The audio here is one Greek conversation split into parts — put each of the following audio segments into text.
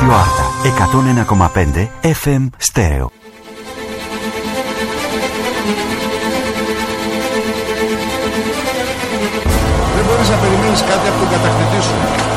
Ράδιο Άρτα 101,5 FM Στέρεο. Δεν μπορείς να περιμένεις κάτι από τον κατακτητή σου.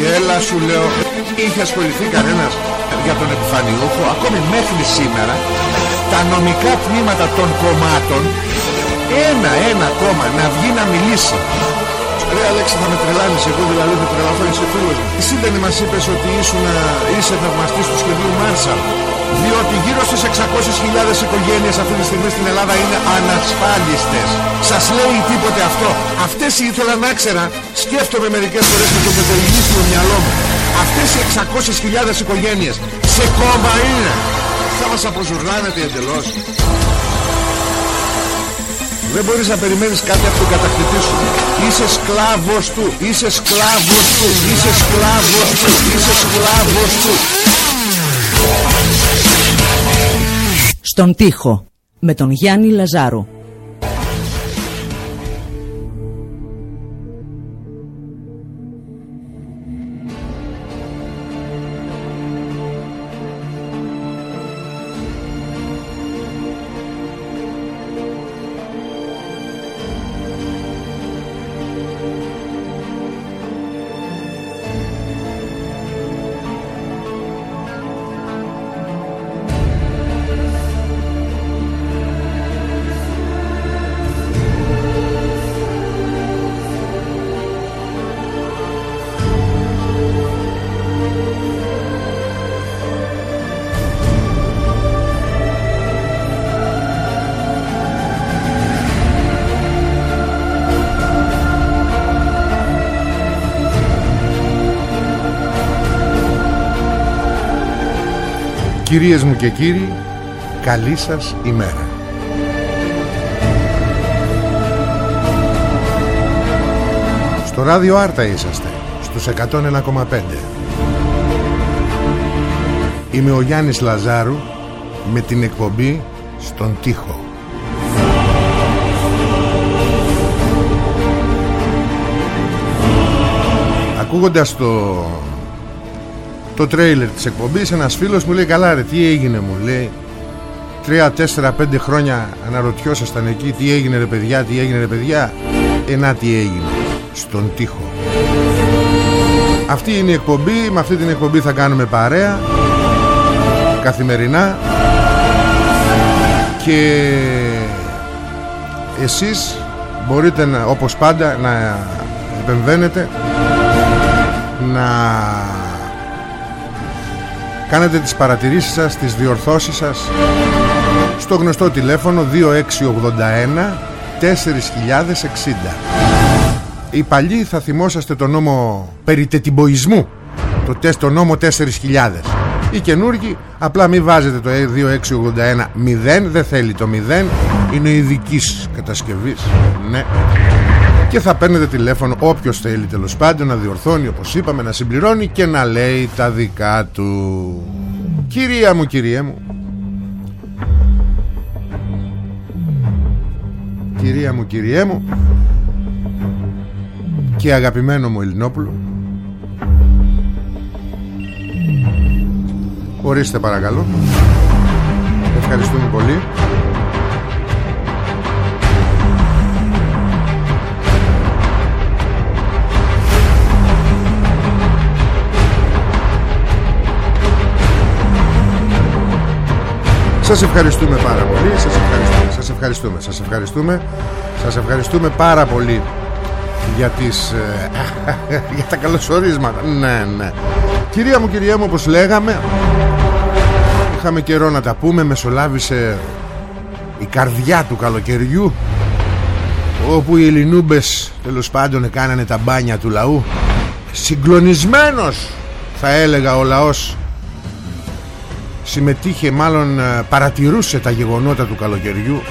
Γέλα σου λέω. Είχε ασχοληθεί κανένας για τον επιφανιούχο, ακόμη μέχρι σήμερα, τα νομικά τμήματα των κομμάτων, ένα-ένα κόμμα να βγει να μιλήσει. Ρε Αλέξη θα με τρελάνεις εγώ δηλαδή θα τρελαθώ είσαι φίλος μου Εσύ δεν μας είπες ότι ήσουν, είσαι θαυμαστής του σχεδίου Μάρσαλ διότι γύρω στις 600.000 οικογένειες αυτή τη στιγμή στην Ελλάδα είναι ανασφάλιστες. Σας λέει τίποτε αυτό. Αυτές ήθελα να ξέρα, σκέφτομαι μερικές φορές με το μετειλήσιο μυαλό μου. Αυτές οι 600.000 οικογένειες σε κόμμα είναι. Θα μας αποζουρνάνετε εντελώς. Δεν μπορείς να περιμένεις κάτι από τον κατακτητή σου. Είσαι σκλάβος του. Είσαι σκλάβος του. Είσαι σκλάβος του. Είσαι σκλάβος του. Στον τοίχο με τον Γιάννη Λαζάρου. Κυρίες μου και κύριοι, καλή σας ημέρα. Στο ράδιο Άρτα είσαστε, στους 101,5. Είμαι ο Γιάννης Λαζάρου με την εκπομπή «Στον τοίχο». Ακούγοντας το το τρέιλερ της εκπομπής ένας φίλος μου λέει καλά ρε τι έγινε μου λέει. 3, 4, 5 χρόνια αναρωτιόσασταν εκεί τι έγινε ρε παιδιά τι έγινε ρε παιδιά ενά τι έγινε στον τοίχο αυτή είναι η εκπομπή με αυτή την εκπομπή θα κάνουμε παρέα καθημερινά. Και εσείς μπορείτε να, όπως πάντα να επεμβαίνετε να Κάνετε τις παρατηρήσεις σας, τις διορθώσεις σας στο γνωστό τηλέφωνο 2681 4060. Οι παλιοί θα θυμόσαστε το νόμο περί τετιμποϊσμού, το, τεστ, το νόμο 4000. Οι καινούργοι απλά μην βάζετε το 2681 0, δεν θέλει το 0, είναι ειδικής κατασκευής. Ναι και θα παίρνετε τηλέφωνο όποιος θέλει τέλος πάντων να διορθώνει όπως είπαμε να συμπληρώνει και να λέει τα δικά του. Κυρία μου κυρία μου. Κυρία μου κυρία μου. Και αγαπημένο μου Ελληνόπουλο. Ορίστε παρακαλώ. Ευχαριστούμε πολύ Σας ευχαριστούμε πάρα πολύ. Σας ευχαριστούμε. Σας ευχαριστούμε. Σας ευχαριστούμε, σας ευχαριστούμε πάρα πολύ για, τις, ε, για τα καλωσορίσματα. Ναι ναι. Κυρία μου κυρία μου όπως λέγαμε Είχαμε καιρό να τα πούμε Μεσολάβησε η καρδιά του καλοκαιριού Όπου οι Ελληνούμπες τέλος πάντων έκανανε τα μπάνια του λαού. Συγκλονισμένος θα έλεγα ο λαός συμμετείχε μάλλον ε, παρατηρούσε τα γεγονότα του καλοκαιριού.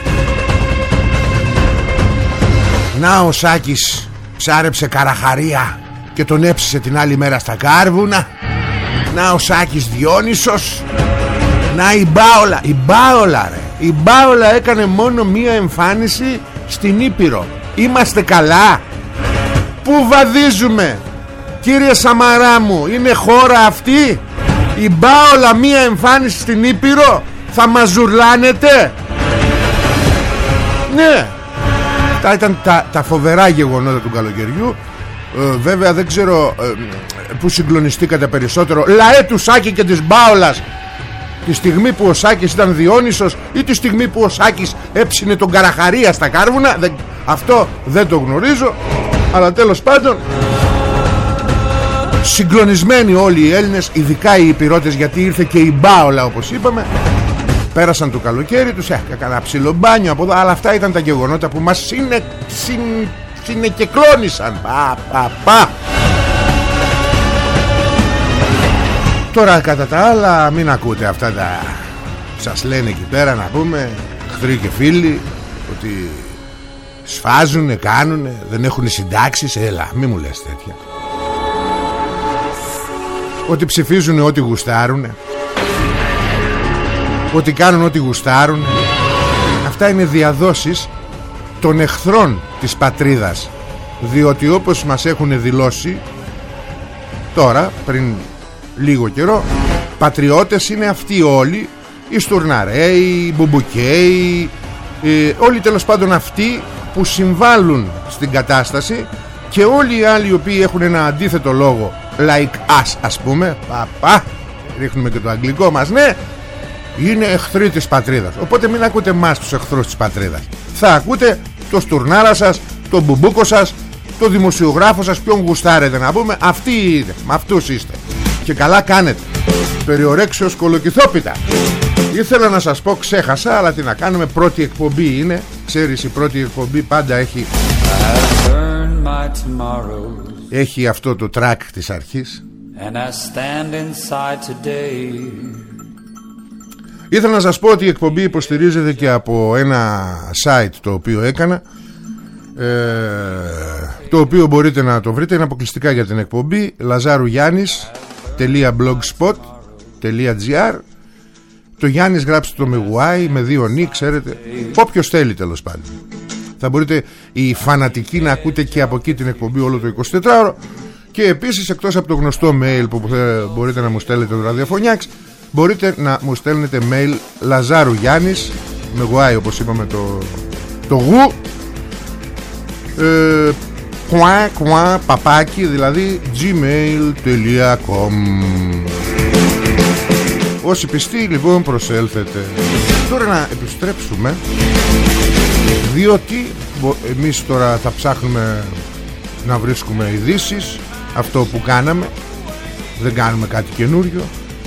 Να ο Σάκης ψάρεψε καραχαρία και τον έψησε την άλλη μέρα στα κάρβουνα. Να ο Σάκης Διόνυσος. Να η Μπάολα η Μπάολα ρε. Η Μπάολα έκανε μόνο μία εμφάνιση στην Ήπειρο. Είμαστε καλά. Πού βαδίζουμε Κύριε Σαμαρά μου Είναι χώρα αυτή; Η Μπάολα μία εμφάνιση στην Ήπειρο Θα μαζουρλάνετε Ναι. Τα ήταν τα, τα φοβερά γεγονότα του καλοκαιριού. Ε, Βέβαια δεν ξέρω ε, Που συγκλονιστήκατε περισσότερο. Λαέ του Σάκη και της Μπάολας. Τη στιγμή που ο Σάκης ήταν Διόνυσος Ή τη στιγμή που ο Σάκης έψινε τον Καραχαρία στα κάρβουνα. Αυτό δεν το γνωρίζω. Αλλά τέλος πάντων Συγκλονισμένοι όλοι οι Έλληνες Ειδικά οι υπηρώτες γιατί ήρθε και η Μπάολα όπως είπαμε. Πέρασαν το καλοκαίρι τους Έκανα ψηλό μπάνιο από εδώ Αλλά αυτά ήταν τα γεγονότα που μας συνε, συν, συνεκεκλώνησαν. Πα πα πα. Τώρα κατά τα άλλα μην ακούτε αυτά τα Σας λένε εκεί πέρα να πούμε Χθροί και φίλοι Ότι σφάζουνε, κάνουνε Δεν έχουν συντάξεις Έλα μη μου λες τέτοια Ότι ψηφίζουν ό,τι γουστάρουν. Ότι κάνουν ό,τι γουστάρουν. Αυτά είναι διαδόσεις Των εχθρών της πατρίδας. Διότι όπως μας έχουν δηλώσει Τώρα πριν λίγο καιρό Πατριώτες είναι αυτοί όλοι Οι Στουρναρέοι, οι Μπουμπουκέοι ε, Όλοι τέλος πάντων αυτοί που συμβάλλουν στην κατάσταση Και όλοι οι άλλοι οι οποίοι έχουν ένα αντίθετο λόγο Like us ας πούμε Παπα, ρίχνουμε και το αγγλικό μας Ναι, είναι εχθροί της πατρίδας. Οπότε μην ακούτε εμάς τους εχθρούς της πατρίδας. Θα ακούτε το στουρνάρα σας Το μπουμπούκο σας Το δημοσιογράφο σας Ποιον γουστάρετε να πούμε. Αυτοί είναι, με αυτούς είστε. Και καλά κάνετε. Περιορέξεως κολοκυθόπιτα. Ήθελα να σας πω ξέχασα Αλλά τι να κάνουμε πρώτη εκπομπή είναι. Ξέρεις η πρώτη εκπομπή πάντα έχει Έχει αυτό το track της αρχής. And I stand inside today. Ήθελα να σας πω ότι η εκπομπή υποστηρίζεται και από ένα site το οποίο έκανα ε, το οποίο μπορείτε να το βρείτε. Είναι αποκλειστικά για την εκπομπή. Λαζάρου Γιάννης .blogspot.gr Το Γιάννης γράψτε το με Y Με δύο νι ξέρετε. Όποιος θέλει τέλος πάντων Θα μπορείτε οι φανατικοί να ακούτε και από εκεί την εκπομπή όλο το 24ωρο. Και επίσης εκτός από το γνωστό mail Που μπορείτε να μου στέλνετε το ραδιοφωνιάξ Μπορείτε να μου στέλνετε mail Λαζάρου Γιάννης Με Y όπως είπαμε το, το γου. Ε, κουά, κουά, παπάκι δηλαδή gmail.com Όσοι πιστοί λοιπόν προσέλθετε. Τώρα να επιστρέψουμε Διότι εμείς τώρα θα ψάχνουμε να βρίσκουμε ειδήσεις, Αυτό που κάναμε. Δεν κάνουμε κάτι καινούριο.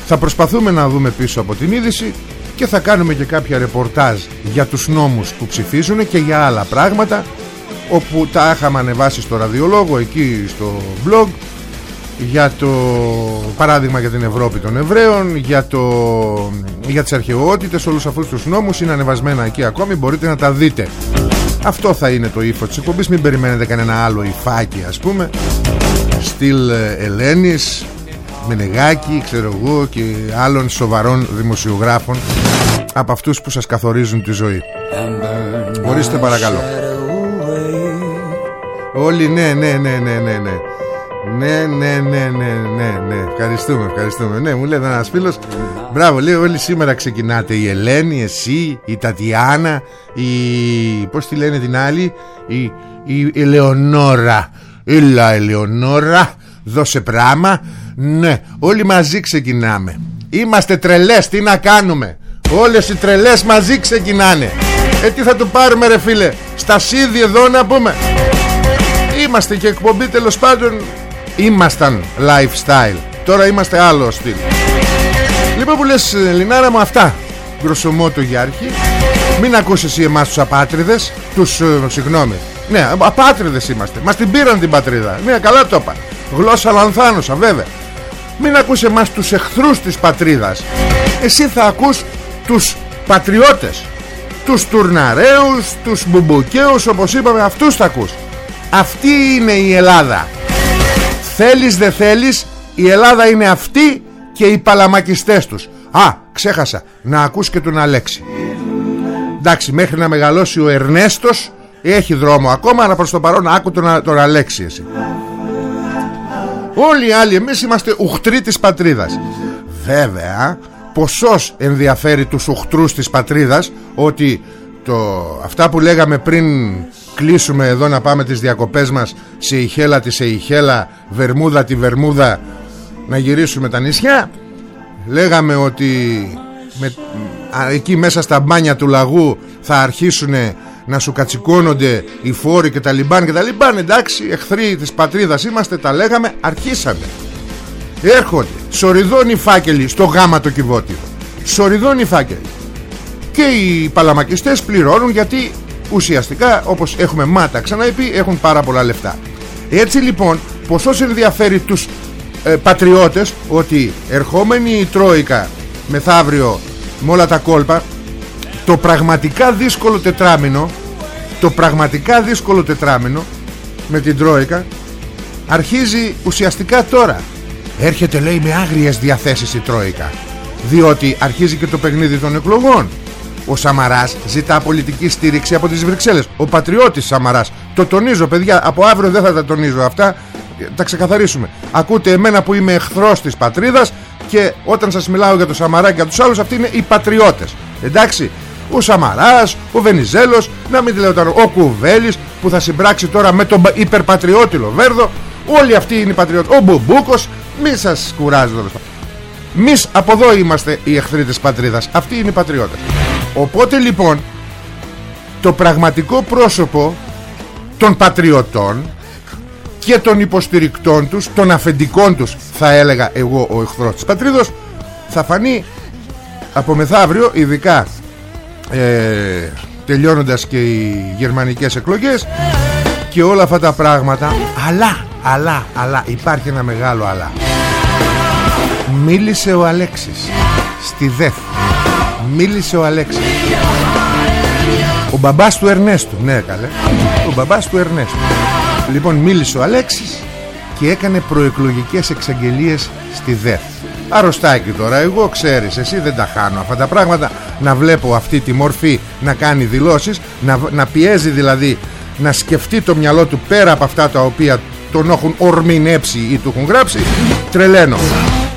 Θα προσπαθούμε να δούμε πίσω από την είδηση Και θα κάνουμε και κάποια ρεπορτάζ Για τους νόμους που ψηφίζουν Και για άλλα πράγματα όπου τα είχαμε ανεβάσει στο ραδιολόγο εκεί στο blog για το παράδειγμα για την Ευρώπη των Εβραίων για, το, για τις αρχαιότητες όλους αυτούς τους νόμους είναι ανεβασμένα εκεί ακόμη μπορείτε να τα δείτε. Αυτό θα είναι το ύφος της εκπομπής μην περιμένετε κανένα άλλο υφάκι ας πούμε. Στυλ ε, Ελένης Μενεγάκη ξέρω εγώ και άλλων σοβαρών δημοσιογράφων από αυτούς που σας καθορίζουν τη ζωή. Ορίστε παρακαλώ. Όλοι ναι ναι ναι ναι ναι ναι ναι, ναι, ναι, ναι, ναι, ναι. Ευχαριστούμε, ευχαριστούμε. Ναι, μου λέει ένας φίλος. Μπράβο, λέει όλοι σήμερα ξεκινάτε. Η Ελένη, εσύ, η Τατιάνα, η. Πώς τη λένε την άλλη, η, η Ελεονόρα. Έλα, Ελεονόρα, δώσε πράμα. Ναι, όλοι μαζί ξεκινάμε. Είμαστε τρελές, τι να κάνουμε. Όλες οι τρελές μαζί ξεκινάνε. Ε, τι θα του πάρουμε, ρε φίλε. Στα σίδη εδώ να πούμε. Είμαστε και εκπομπή τέλος πάντων Ήμασταν lifestyle. Τώρα είμαστε άλλο στυλ. Λοιπόν που λες Λινάρα μου αυτά. Γκροσομότο για αρχή. Μην ακούσεις εσύ εμάς τους απάτριδες Τους ε, συγγνώμη. Ναι απάτριδες είμαστε. Μας την πήραν την πατρίδα. Ναι καλά το είπα. Γλώσσα λανθάνουσα βέβαια. Μην ακούσεις εμάς τους εχθρούς της πατρίδας. Εσύ θα ακούς τους πατριώτες. Τους τουρναρέους τους μπουμπουκαίους όπως είπαμε αυτούς θα ακούς. Αυτή είναι η Ελλάδα θέλεις δεν θέλεις η Ελλάδα είναι αυτή και οι παλαμακιστές τους. Α, ξέχασα. Να ακούς και τον Αλέξη. Εντάξει, μέχρι να μεγαλώσει ο Ερνέστος Έχει δρόμο ακόμα Αλλά προς το παρόν άκου τον, τον Αλέξη εσύ. Όλοι οι άλλοι εμείς είμαστε ουχτροί της πατρίδας. Βέβαια Ποσός ενδιαφέρει τους ουχτρούς της πατρίδας Ότι το, αυτά που λέγαμε πριν κλείσουμε εδώ να πάμε τις διακοπές μας σε Ιχέλα τη σε Ιχέλα, Βερμούδα τη Βερμούδα να γυρίσουμε τα νησιά. Λέγαμε ότι με, εκεί μέσα στα μπάνια του λαγού θα αρχίσουν να σου κατσικώνονται οι φόροι και τα λιμπάν και τα λιμπάν εντάξει εχθροί της πατρίδας είμαστε τα λέγαμε αρχίσαμε έρχονται σοριδώνει φάκελοι στο γάμα το κυβότιο. Σοριδώνει φάκελοι και οι παλαμακιστές πληρώνουν γιατί ουσιαστικά όπως έχουμε μάτα ξαναείπει έχουν πάρα πολλά λεφτά. Έτσι λοιπόν ποσός ενδιαφέρει τους ε, πατριώτες ότι ερχόμενη η Τρόικα μεθαύριο με όλα τα κόλπα το πραγματικά δύσκολο τετράμινο το πραγματικά δύσκολο τετράμινο με την Τρόικα αρχίζει ουσιαστικά τώρα. Έρχεται λέει με άγριες διαθέσεις η Τρόικα διότι αρχίζει και το παιχνίδι των εκλογών ο Σαμαράς ζητά πολιτική στήριξη από τις Βρυξέλλες. Ο πατριώτης Σαμαράς Το τονίζω παιδιά Από αύριο δεν θα τα τονίζω αυτά Τα ξεκαθαρίσουμε. Ακούτε εμένα που είμαι εχθρός της πατρίδας Και όταν σας μιλάω για το Σαμαρά και για τους άλλους Αυτοί είναι οι πατριώτες. Εντάξει ο Σαμαράς, ο Βενιζέλος Να μην τη λέω τώρα, ο Κουβέλης Που θα συμπράξει τώρα με τον υπερπατριώτη Λοβέρδο Όλοι αυτοί είναι οι πατριώτες. Ο Μπουμπούκος, μη σας κουράζει Εμείς από εδώ είμαστε οι εχθροί της πατρίδας. Αυτοί είναι οι πατριώτες Οπότε λοιπόν το πραγματικό πρόσωπο των πατριωτών και των υποστηρικτών τους, των αφεντικών τους θα έλεγα εγώ ο εχθρός της πατρίδος θα φανεί από μεθαύριο ειδικά ε, τελειώνοντας και οι γερμανικές εκλογές και όλα αυτά τα πράγματα. Αλλά, αλλά, αλλά υπάρχει ένα μεγάλο αλλά. Μίλησε ο Αλέξης στη ΔΕΦ Μίλησε ο Αλέξης. Ο μπαμπάς του Ερνέστου. Ναι καλέ. Ο μπαμπάς του Ερνέστου. Λοιπόν μίλησε ο Αλέξης Και έκανε προεκλογικές εξαγγελίες Στη ΔΕΘ. Αρρωστάκι τώρα εγώ ξέρεις Εσύ δεν τα χάνω αυτά τα πράγματα. Να βλέπω αυτή τη μορφή να κάνει δηλώσεις Να, να πιέζει δηλαδή Να σκεφτεί το μυαλό του πέρα από αυτά τα οποία τον έχουν ορμηνέψει ή του έχουν γράψει. Τρελαίνω.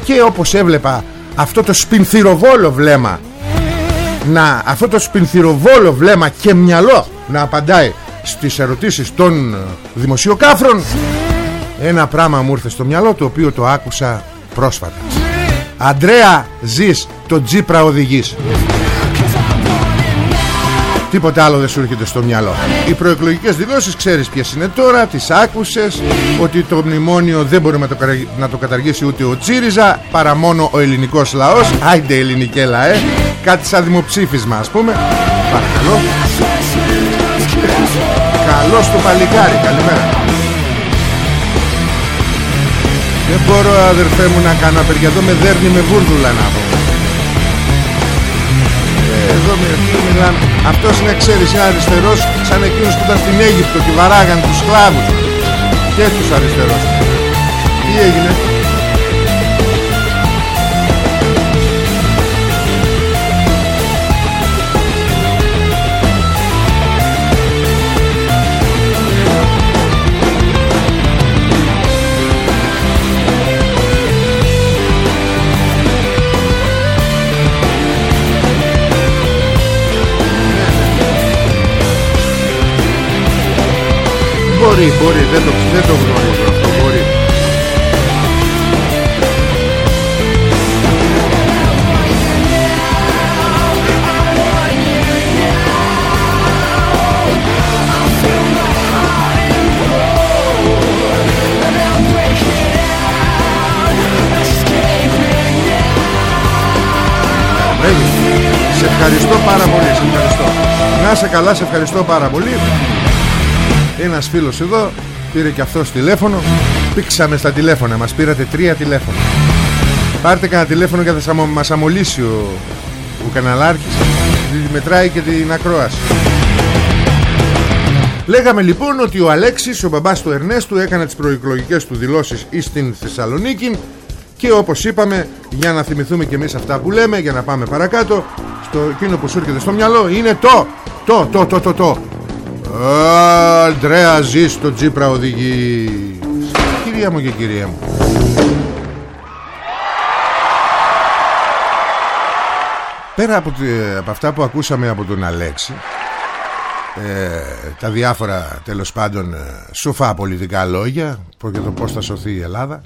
Και όπως έβλεπα αυτό το σπινθυροβόλο βλέμμα να αυτό το σπινθυροβόλο βλέμμα και μυαλό να απαντάει στις ερωτήσεις των ε, δημοσιοκάφρων. Ένα πράγμα μου ήρθε στο μυαλό το οποίο το άκουσα πρόσφατα. Αντρέα ζεις το τζίπρα οδηγείς. Τίποτε άλλο δεν σου έρχεται στο μυαλό. Οι προεκλογικές δηλώσεις ξέρεις ποιες είναι τώρα Τις άκουσες Ότι το μνημόνιο δεν μπορεί να το, να το καταργήσει ούτε ο Τσίριζα Παρά μόνο ο ελληνικός λαός. Άιντε ελληνικέ λαέ Κάτι σαν δημοψήφισμα ας πούμε. Παρακαλώ. Καλώς το παλικάρι Καλημέρα. Δεν μπορώ αδερφέ μου να κάνω απεργία. Εδώ με δέρνει με βούρδουλα να πω. Εδώ μιλάμε Αυτός είναι ξέρεις είναι αριστερός Σαν εκείνος που ήταν στην Αίγυπτο Και βαράγαν τους σκλάβους. Και τους αριστερός Τι έγινε; Καλά, σε ευχαριστώ πάρα πολύ. Ένας φίλος εδώ πήρε και αυτός τηλέφωνο. Πήξαμε στα τηλέφωνα Μας πήρατε τρία τηλέφωνα. Πάρτε κανένα τηλέφωνο και θα μας αμολύσει ο, ο καναλάρχης. Μετράει και την ακρόαση. Λέγαμε λοιπόν ότι ο Αλέξης, ο μπαμπάς του Ερνέστου έκανε τις προεκλογικές του δηλώσεις στην Θεσσαλονίκη και όπως είπαμε για να θυμηθούμε και εμείς αυτά που λέμε για να πάμε παρακάτω στο εκείνο που σου έρχεται στο μυαλό είναι το το το το το το. Αντρέα ζεις στο Τζίπρα οδηγείς. Κυρία μου και κυρία μου. Πέρα από, από αυτά που ακούσαμε από τον Αλέξη ε, τα διάφορα τέλος πάντων ε, σοφά πολιτικά λόγια για το πώς θα σωθεί η Ελλάδα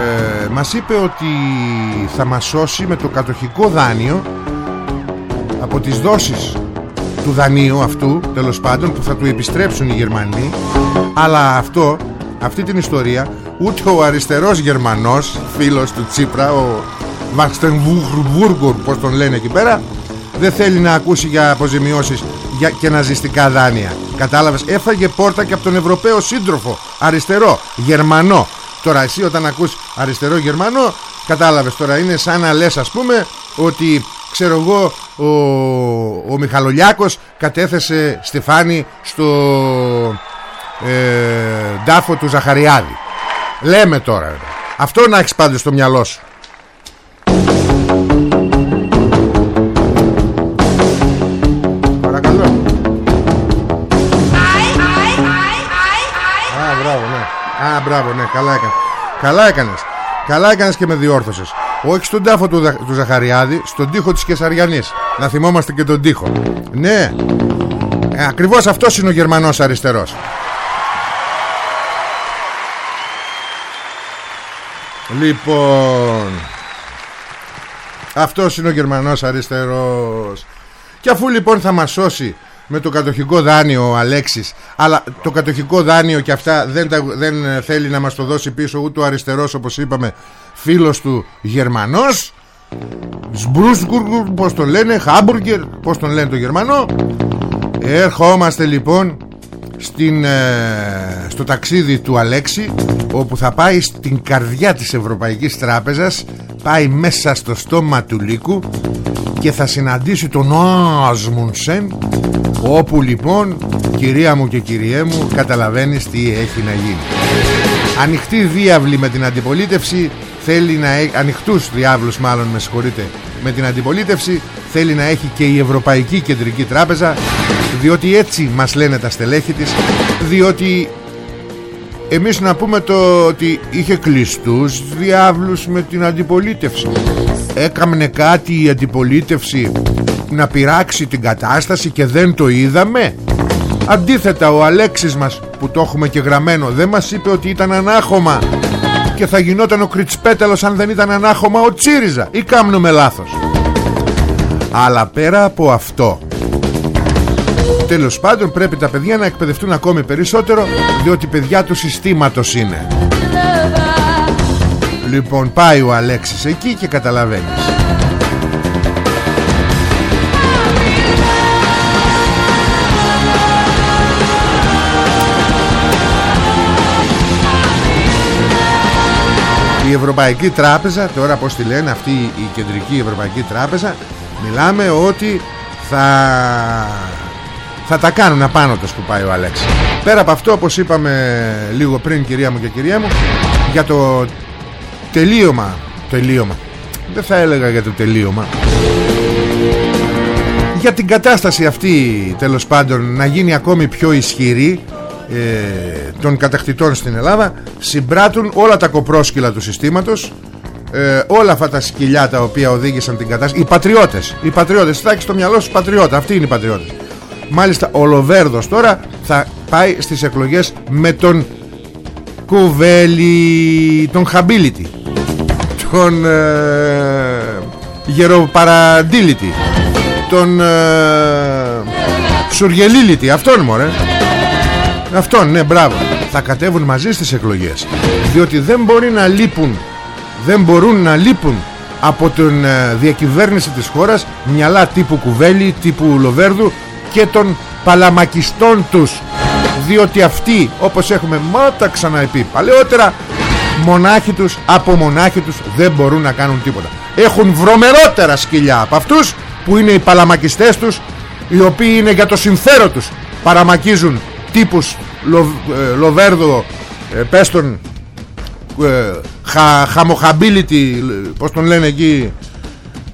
ε, μας είπε ότι θα μας σώσει με το κατοχικό δάνειο από τις δόσεις του δανείου αυτού τέλος πάντων που θα του επιστρέψουν οι Γερμανοί. Αλλά αυτό αυτή την ιστορία ούτε ο αριστερός Γερμανός φίλος του Τσίπρα ο Βαξτενβούργουρ πως τον λένε εκεί πέρα δεν θέλει να ακούσει για αποζημιώσεις για και ναζιστικά δάνεια. Κατάλαβες έφαγε πόρτα και από τον Ευρωπαίο σύντροφο αριστερό Γερμανό. Τώρα εσύ όταν ακούς αριστερό Γερμανό κατάλαβες τώρα είναι σαν να λες ας πούμε ότι ξέρω εγώ ο, ο Μιχαλολιάκος κατέθεσε στεφάνι στο ε, ντάφο του Ζαχαριάδη λέμε τώρα αυτό να έχεις πάντως στο μυαλό σου Παρακαλώ Α, μπράβο, ναι. Α, μπράβο, ναι, καλά έκανες. Καλά έκανες. Καλά έκανες και με διόρθωσες. Όχι στον τάφο του, του Ζαχαριάδη, στον τοίχο της Κεσαριανής. Να θυμόμαστε και τον τοίχο. Ναι. Ε, ακριβώς αυτός είναι ο Γερμανός αριστερός. Λοιπόν Αυτός είναι ο Γερμανός αριστερός Και αφού λοιπόν θα μας σώσει με το κατοχικό δάνειο ο Αλέξης αλλά το κατοχικό δάνειο και αυτά δεν, δεν θέλει να μας το δώσει πίσω ούτε ο αριστερός όπως είπαμε φίλος του Γερμανός Σμπρούσγκουρ πως τον λένε Χάμπουργκερ πως τον λένε το Γερμανό. Ερχόμαστε λοιπόν στην, ε, στο ταξίδι του Αλέξη όπου θα πάει στην καρδιά της Ευρωπαϊκής Τράπεζας πάει μέσα στο στόμα του Λύκου και θα συναντήσει τον Άσμουνσεν όπου λοιπόν κυρία μου και κυριέ μου καταλαβαίνεις τι έχει να γίνει. Ανοιχτή διάβλη με την αντιπολίτευση θέλει να έχει ανοιχτούς διάβλους μάλλον με συγχωρείτε με την αντιπολίτευση θέλει να έχει και η Ευρωπαϊκή Κεντρική Τράπεζα διότι έτσι μας λένε τα στελέχη της διότι εμείς να πούμε το ότι είχε κλειστούς διάβλους με την αντιπολίτευση. Έκαμνε κάτι η αντιπολίτευση να πειράξει την κατάσταση και δεν το είδαμε; Αντίθετα ο Αλέξης μας που το έχουμε και γραμμένο δεν μας είπε ότι ήταν ανάχωμα και θα γινόταν ο Κριτσπέτελος αν δεν ήταν ανάχωμα ο Τσίριζα. Ή κάμνουμε λάθος. Αλλά πέρα από αυτό Τέλος πάντων πρέπει τα παιδιά να εκπαιδευτούν ακόμη περισσότερο Διότι παιδιά του συστήματος είναι. Λοιπόν πάει ο Αλέξης εκεί και καταλαβαίνεις Η Ευρωπαϊκή Τράπεζα Τώρα πως τη λένε αυτή η Κεντρική Ευρωπαϊκή Τράπεζα Μιλάμε ότι θα θα τα κάνουν απάνω τους που πάει ο Αλέξης. Πέρα από αυτό όπως είπαμε λίγο πριν κυρία μου και κυρία μου Για το τελείωμα Τελείωμα Δεν θα έλεγα για το τελείωμα Για την κατάσταση αυτή τέλος πάντων Να γίνει ακόμη πιο ισχυρή ε, Των κατακτητών στην Ελλάδα Συμπράττουν όλα τα κοπρόσκυλα του συστήματος ε, όλα αυτά τα σκυλιά τα οποία οδήγησαν την κατάσταση οι πατριώτες οι πατριώτες θα έχεις στο μυαλό σου πατριώτα αυτοί είναι οι πατριώτες Μάλιστα ο Λοβέρδος τώρα θα πάει στις εκλογές με τον Κουβέλη, τον Χαμπίλιτι, τον ε, Γεροπαραντήλητη, τον ε, Σουργελίλητη, αυτόν μωρέ. Αυτόν, ναι, μπράβο. Θα κατέβουν μαζί στις εκλογές. Διότι δεν μπορεί να λείπουν, δεν μπορούν να λείπουν από την ε, διακυβέρνηση της χώρας μυαλά τύπου Κουβέλη, τύπου Λοβέρδου και των παλαμακιστών τους διότι αυτοί όπως έχουμε μάτα ξαναεπεί παλαιότερα μονάχοι τους από μονάχοι τους δεν μπορούν να κάνουν τίποτα έχουν βρωμερότερα σκυλιά από αυτούς που είναι οι παλαμακιστές τους οι οποίοι είναι για το συμφέρον τους παραμακίζουν τύπους λο, ε, Λοβέρδο ε, πες τον ε, χα, χαμοχαμπίλητη πως τον λένε εκεί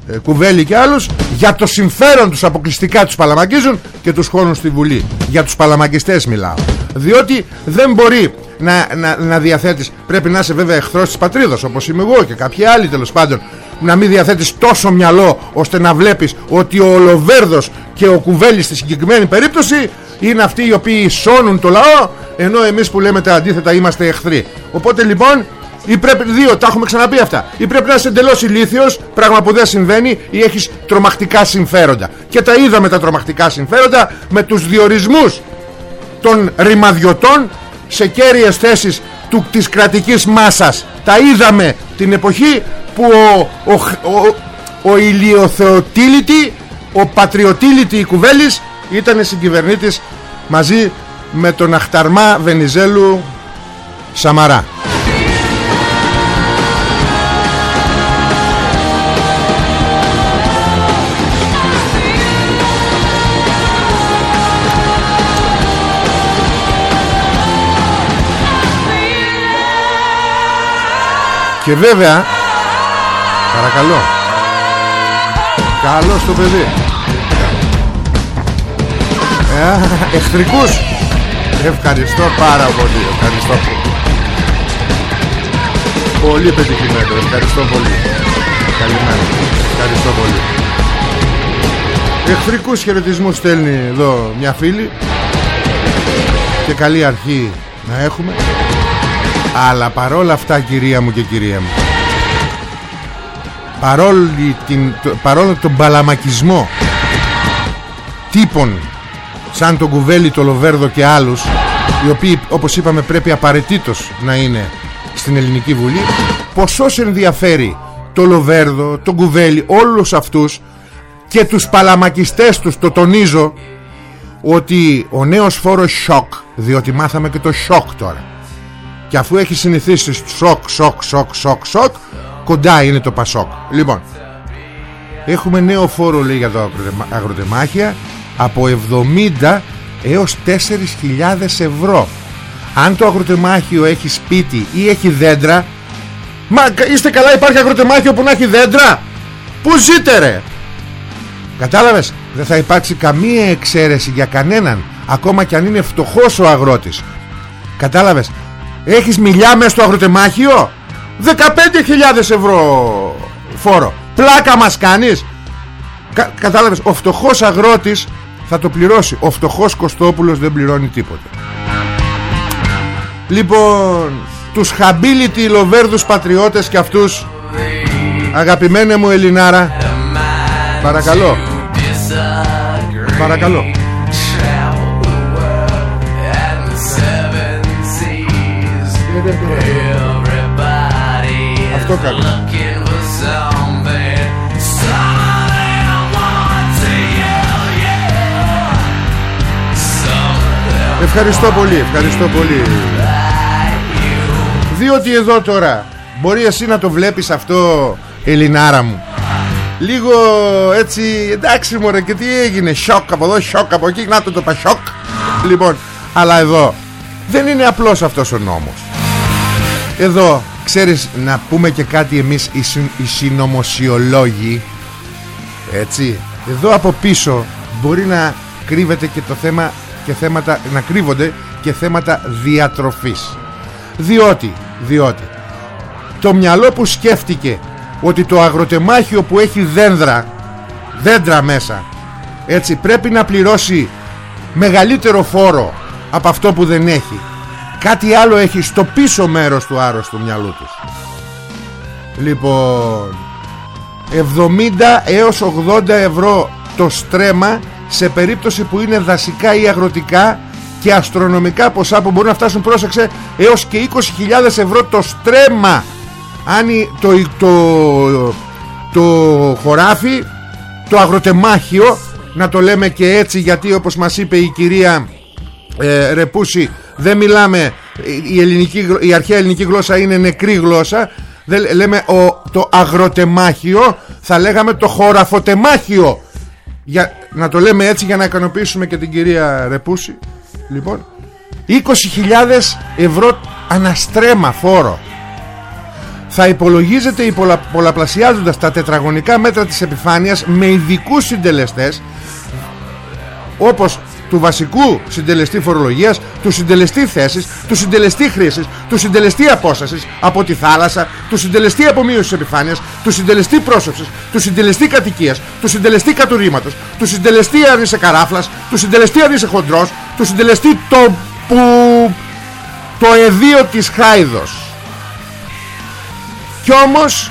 ε, Κουβέλη και άλλους για το συμφέρον τους αποκλειστικά τους παλαμακίζουν και τους χώνουν στη Βουλή. Για τους παλαμακιστές μιλάω. Διότι δεν μπορεί να, να, να διαθέτεις πρέπει να είσαι βέβαια εχθρός της πατρίδας όπως είμαι εγώ και κάποιοι άλλοι τέλος πάντων να μην διαθέτεις τόσο μυαλό ώστε να βλέπεις ότι ο Ολοβέρδος και ο Κουβέλης στη συγκεκριμένη περίπτωση είναι αυτοί οι οποίοι σώνουν το λαό ενώ εμείς που λέμε τα αντίθετα είμαστε εχθροί οπότε λοιπόν ή πρέπει, δύο, τα έχουμε ξαναπεί αυτά. Ή πρέπει να είσαι εντελώς ηλίθιος, πράγμα που δεν συμβαίνει, ή έχεις τρομακτικά συμφέροντα. Και τα είδαμε τα τρομακτικά συμφέροντα με τους διορισμούς των ρημαδιωτών σε κέρυες θέσεις του, της κρατικής μάσας. Τα είδαμε την εποχή που ο, ο, ο, ο ηλιοθεοτήλητη, ο πατριωτήλητη Κουβέλης ήταν συγκυβερνήτης μαζί με τον Αχταρμά Βενιζέλου Σαμαρά. Και βέβαια Παρακαλώ Καλό στο παιδί ε, Εχθρικούς. Ευχαριστώ πάρα πολύ Ευχαριστώ πολύ πετυχημένο Ευχαριστώ πολύ. Καλημέρα Ευχαριστώ πολύ. Εχθρικούς χαιρετισμούς στέλνει εδώ μια φίλη. Και καλή αρχή να έχουμε. Αλλά παρόλα αυτά κυρία μου και κυρία μου Παρόλη την, το, Παρόλο τον παλαμακισμό Τύπων Σαν τον Κουβέλη, το Λοβέρδο και άλλους Οι οποίοι όπως είπαμε πρέπει απαραιτήτως να είναι Στην Ελληνική Βουλή. Ποσώς ενδιαφέρει το Λοβέρδο, τον Κουβέλη Όλους αυτούς Και τους παλαμακιστές τους. Το τονίζω Ότι ο νέος φόρος σοκ Διότι μάθαμε και το σοκ τώρα. Και αφού έχει συνηθίσει σοκ, σοκ, σοκ, σοκ, σοκ Κοντά είναι το πασόκ. Λοιπόν Έχουμε νέο φόρο λέει για το αγροτεμάχια Από 70 έως 4.000 ευρώ. Αν το αγροτεμάχιο έχει σπίτι ή έχει δέντρα Μα είστε καλά υπάρχει αγροτεμάχιο που να έχει δέντρα; Πού ζείτε ρε; Κατάλαβες Δεν θα υπάρξει καμία εξαίρεση για κανέναν Ακόμα κι αν είναι φτωχός ο αγρότης. Κατάλαβες Έχεις μιλιά μέσα στο αγροτεμάχιο 15.000 ευρώ φόρο. Πλάκα μας κάνεις. Κα, Κατάλαβες Ο φτωχός αγρότης θα το πληρώσει. Ο φτωχός Κωστόπουλος δεν πληρώνει τίποτα. Λοιπόν Τους χαμπίλιτοι λοβέρδους πατριώτες και αυτούς Αγαπημένε μου Ελληνάρα Παρακαλώ. Παρακαλώ. Αυτό κάνω Ευχαριστώ πολύ, ευχαριστώ πολύ. Διότι εδώ τώρα Μπορεί εσύ να το βλέπεις αυτό Ελληνάρα μου. Λίγο έτσι Εντάξει μωρέ και τι έγινε Σοκ από εδώ, σοκ από εκεί Να το το πασοκ Λοιπόν, αλλά εδώ Δεν είναι απλός αυτός ο νόμος. Εδώ ξέρεις να πούμε και κάτι εμείς οι, οι συνωμοσιολόγοι Έτσι. Εδώ από πίσω μπορεί να κρύβεται και το θέμα και θέματα, να κρύβονται και θέματα διατροφής. Διότι, διότι το μυαλό που σκέφτηκε ότι το αγροτεμάχιο που έχει δέντρα δέντρα μέσα έτσι πρέπει να πληρώσει μεγαλύτερο φόρο από αυτό που δεν έχει. Κάτι άλλο έχει στο πίσω μέρος του άρρωστου μυαλού τους. Λοιπόν 70 έως 80 ευρώ το στρέμα σε περίπτωση που είναι δασικά ή αγροτικά και αστρονομικά ποσά που μπορούν να φτάσουν πρόσεξε έως και 20.000 ευρώ το στρέμα αν το, το, το χωράφι το αγροτεμάχιο να το λέμε και έτσι γιατί όπως μας είπε η κυρία ε, Ρεπούση δεν μιλάμε η, ελληνική, η αρχαία ελληνική γλώσσα είναι νεκρή γλώσσα δεν, λέμε ο, το αγροτεμάχιο θα λέγαμε το χωραφοτεμάχιο. Για, να το λέμε έτσι για να ικανοποιήσουμε και την κυρία Ρεπούση. Λοιπόν 20.000 ευρώ αναστρέμα φόρο. Θα υπολογίζεται υπολα... πολλαπλασιάζοντας τα τετραγωνικά μέτρα της επιφάνειας με ειδικούς συντελεστές όπως του βασικού συντελεστή φορολογίας, του συντελεστή θέσης, του συντελεστή χρήσης, του συντελεστή απόστασης από τη θάλασσα, του συντελεστή απομείωσης επιφάνειας, του συντελεστή πρόσωψης, του συντελεστή κατοικίας, του συντελεστή κατουρήματος, του συντελεστή αν είσαι καράφλας, του συντελεστή αν είσαι χοντρός, του συντελεστή το που... το εδίο της Χάιδος. Κι όμως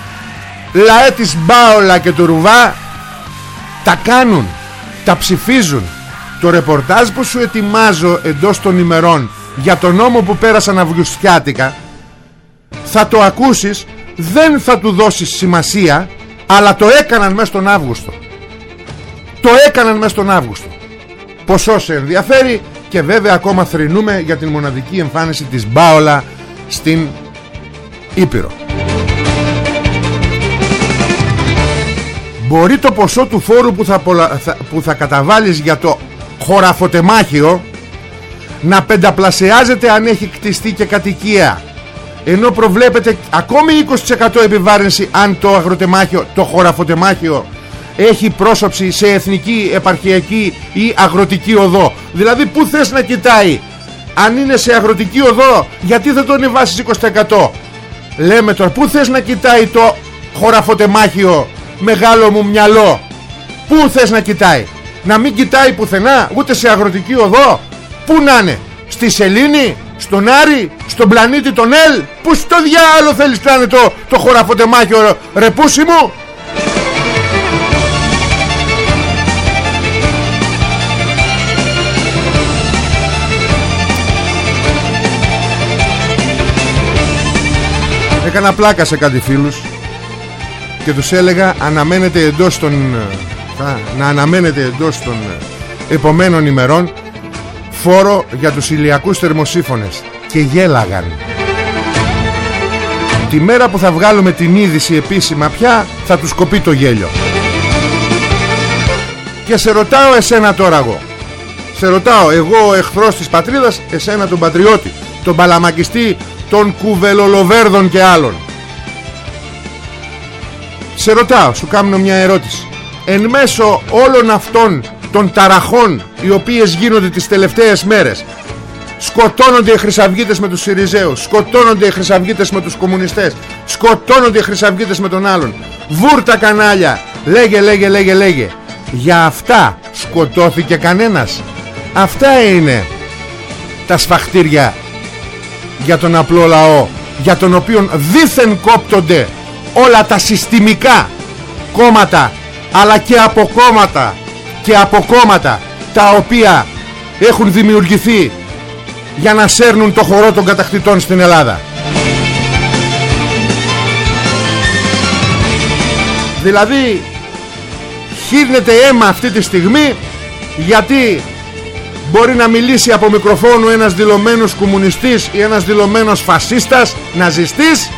λαέ της Μπάολα και του Ρουβά τα κάνουν, τα ψηφίζουν. Το ρεπορτάζ που σου ετοιμάζω εντός των ημερών για τον νόμο που πέρασαν αυγουστιάτικα θα το ακούσεις, δεν θα του δώσεις σημασία αλλά το έκαναν μέσα στον Αύγουστο. Το έκαναν μέσα στον Αύγουστο. Ποσό σε ενδιαφέρει και βέβαια ακόμα θρυνούμε για την μοναδική εμφάνιση της Μπάολα στην Ήπειρο. Μπορεί το ποσό του φόρου που θα, που θα καταβάλεις για το χωραφοτεμάχιο να πενταπλασιάζεται αν έχει κτιστεί και κατοικία. Ενώ προβλέπεται ακόμη 20% επιβάρυνση αν το αγροτεμάχιο, το χωραφοτεμάχιο έχει πρόσωψη σε εθνική, επαρχιακή ή αγροτική οδό. Δηλαδή που θες να κοιτάει; Αν είναι σε αγροτική οδό γιατί δεν το ανεβάσεις 20% λέμε τώρα που θες να κοιτάει το χωραφοτεμάχιο μεγάλο μου μυαλό; Πού θες να κοιτάει; Να μην κοιτάει πουθενά ούτε σε αγροτική οδό. Πού να είναι Στη Σελήνη Στον Άρη Στον πλανήτη τον Ελ. Πού στο διάλο θέλεις να είναι το, το χωραφοτεμάχιο ρεπούσι μου; Έκανα πλάκα σε κάτι φίλους και τους έλεγα αναμένεται εντός των να αναμένεται εντός των επομένων ημερών φόρο για τους ηλιακούς θερμοσύφωνες. Και γέλαγαν. Τη μέρα που θα βγάλουμε την είδηση επίσημα πια θα τους κοπεί το γέλιο. Και σε ρωτάω εσένα τώρα εγώ. Σε ρωτάω εγώ ο εχθρός της πατρίδας εσένα τον πατριώτη τον παλαμακιστή των κουβελολοβέρδων και άλλων. Σε ρωτάω, σου κάνω μια ερώτηση Εν μέσω όλων αυτών των ταραχών Οι οποίες γίνονται τις τελευταίες μέρες. Σκοτώνονται οι χρυσαυγίτες με τους Συριζέους Σκοτώνονται οι χρυσαυγίτες με τους κομμουνιστές Σκοτώνονται οι χρυσαυγίτες με τον άλλον. Βούρτα κανάλια Λέγε λέγε λέγε λέγε. Για αυτά σκοτώθηκε κανένας. Αυτά είναι Τα σφαχτήρια Για τον απλό λαό Για τον οποίον δήθεν κόπτονται όλα τα συστημικά κόμματα αλλά και από κόμματα και από κόμματα τα οποία έχουν δημιουργηθεί για να σέρνουν το χορό των κατακτητών στην Ελλάδα. Δηλαδή χύρνεται αίμα αυτή τη στιγμή γιατί μπορεί να μιλήσει από μικροφόνου ένας δηλωμένος κομμουνιστής ή ένας δηλωμένος φασίστας ναζιστής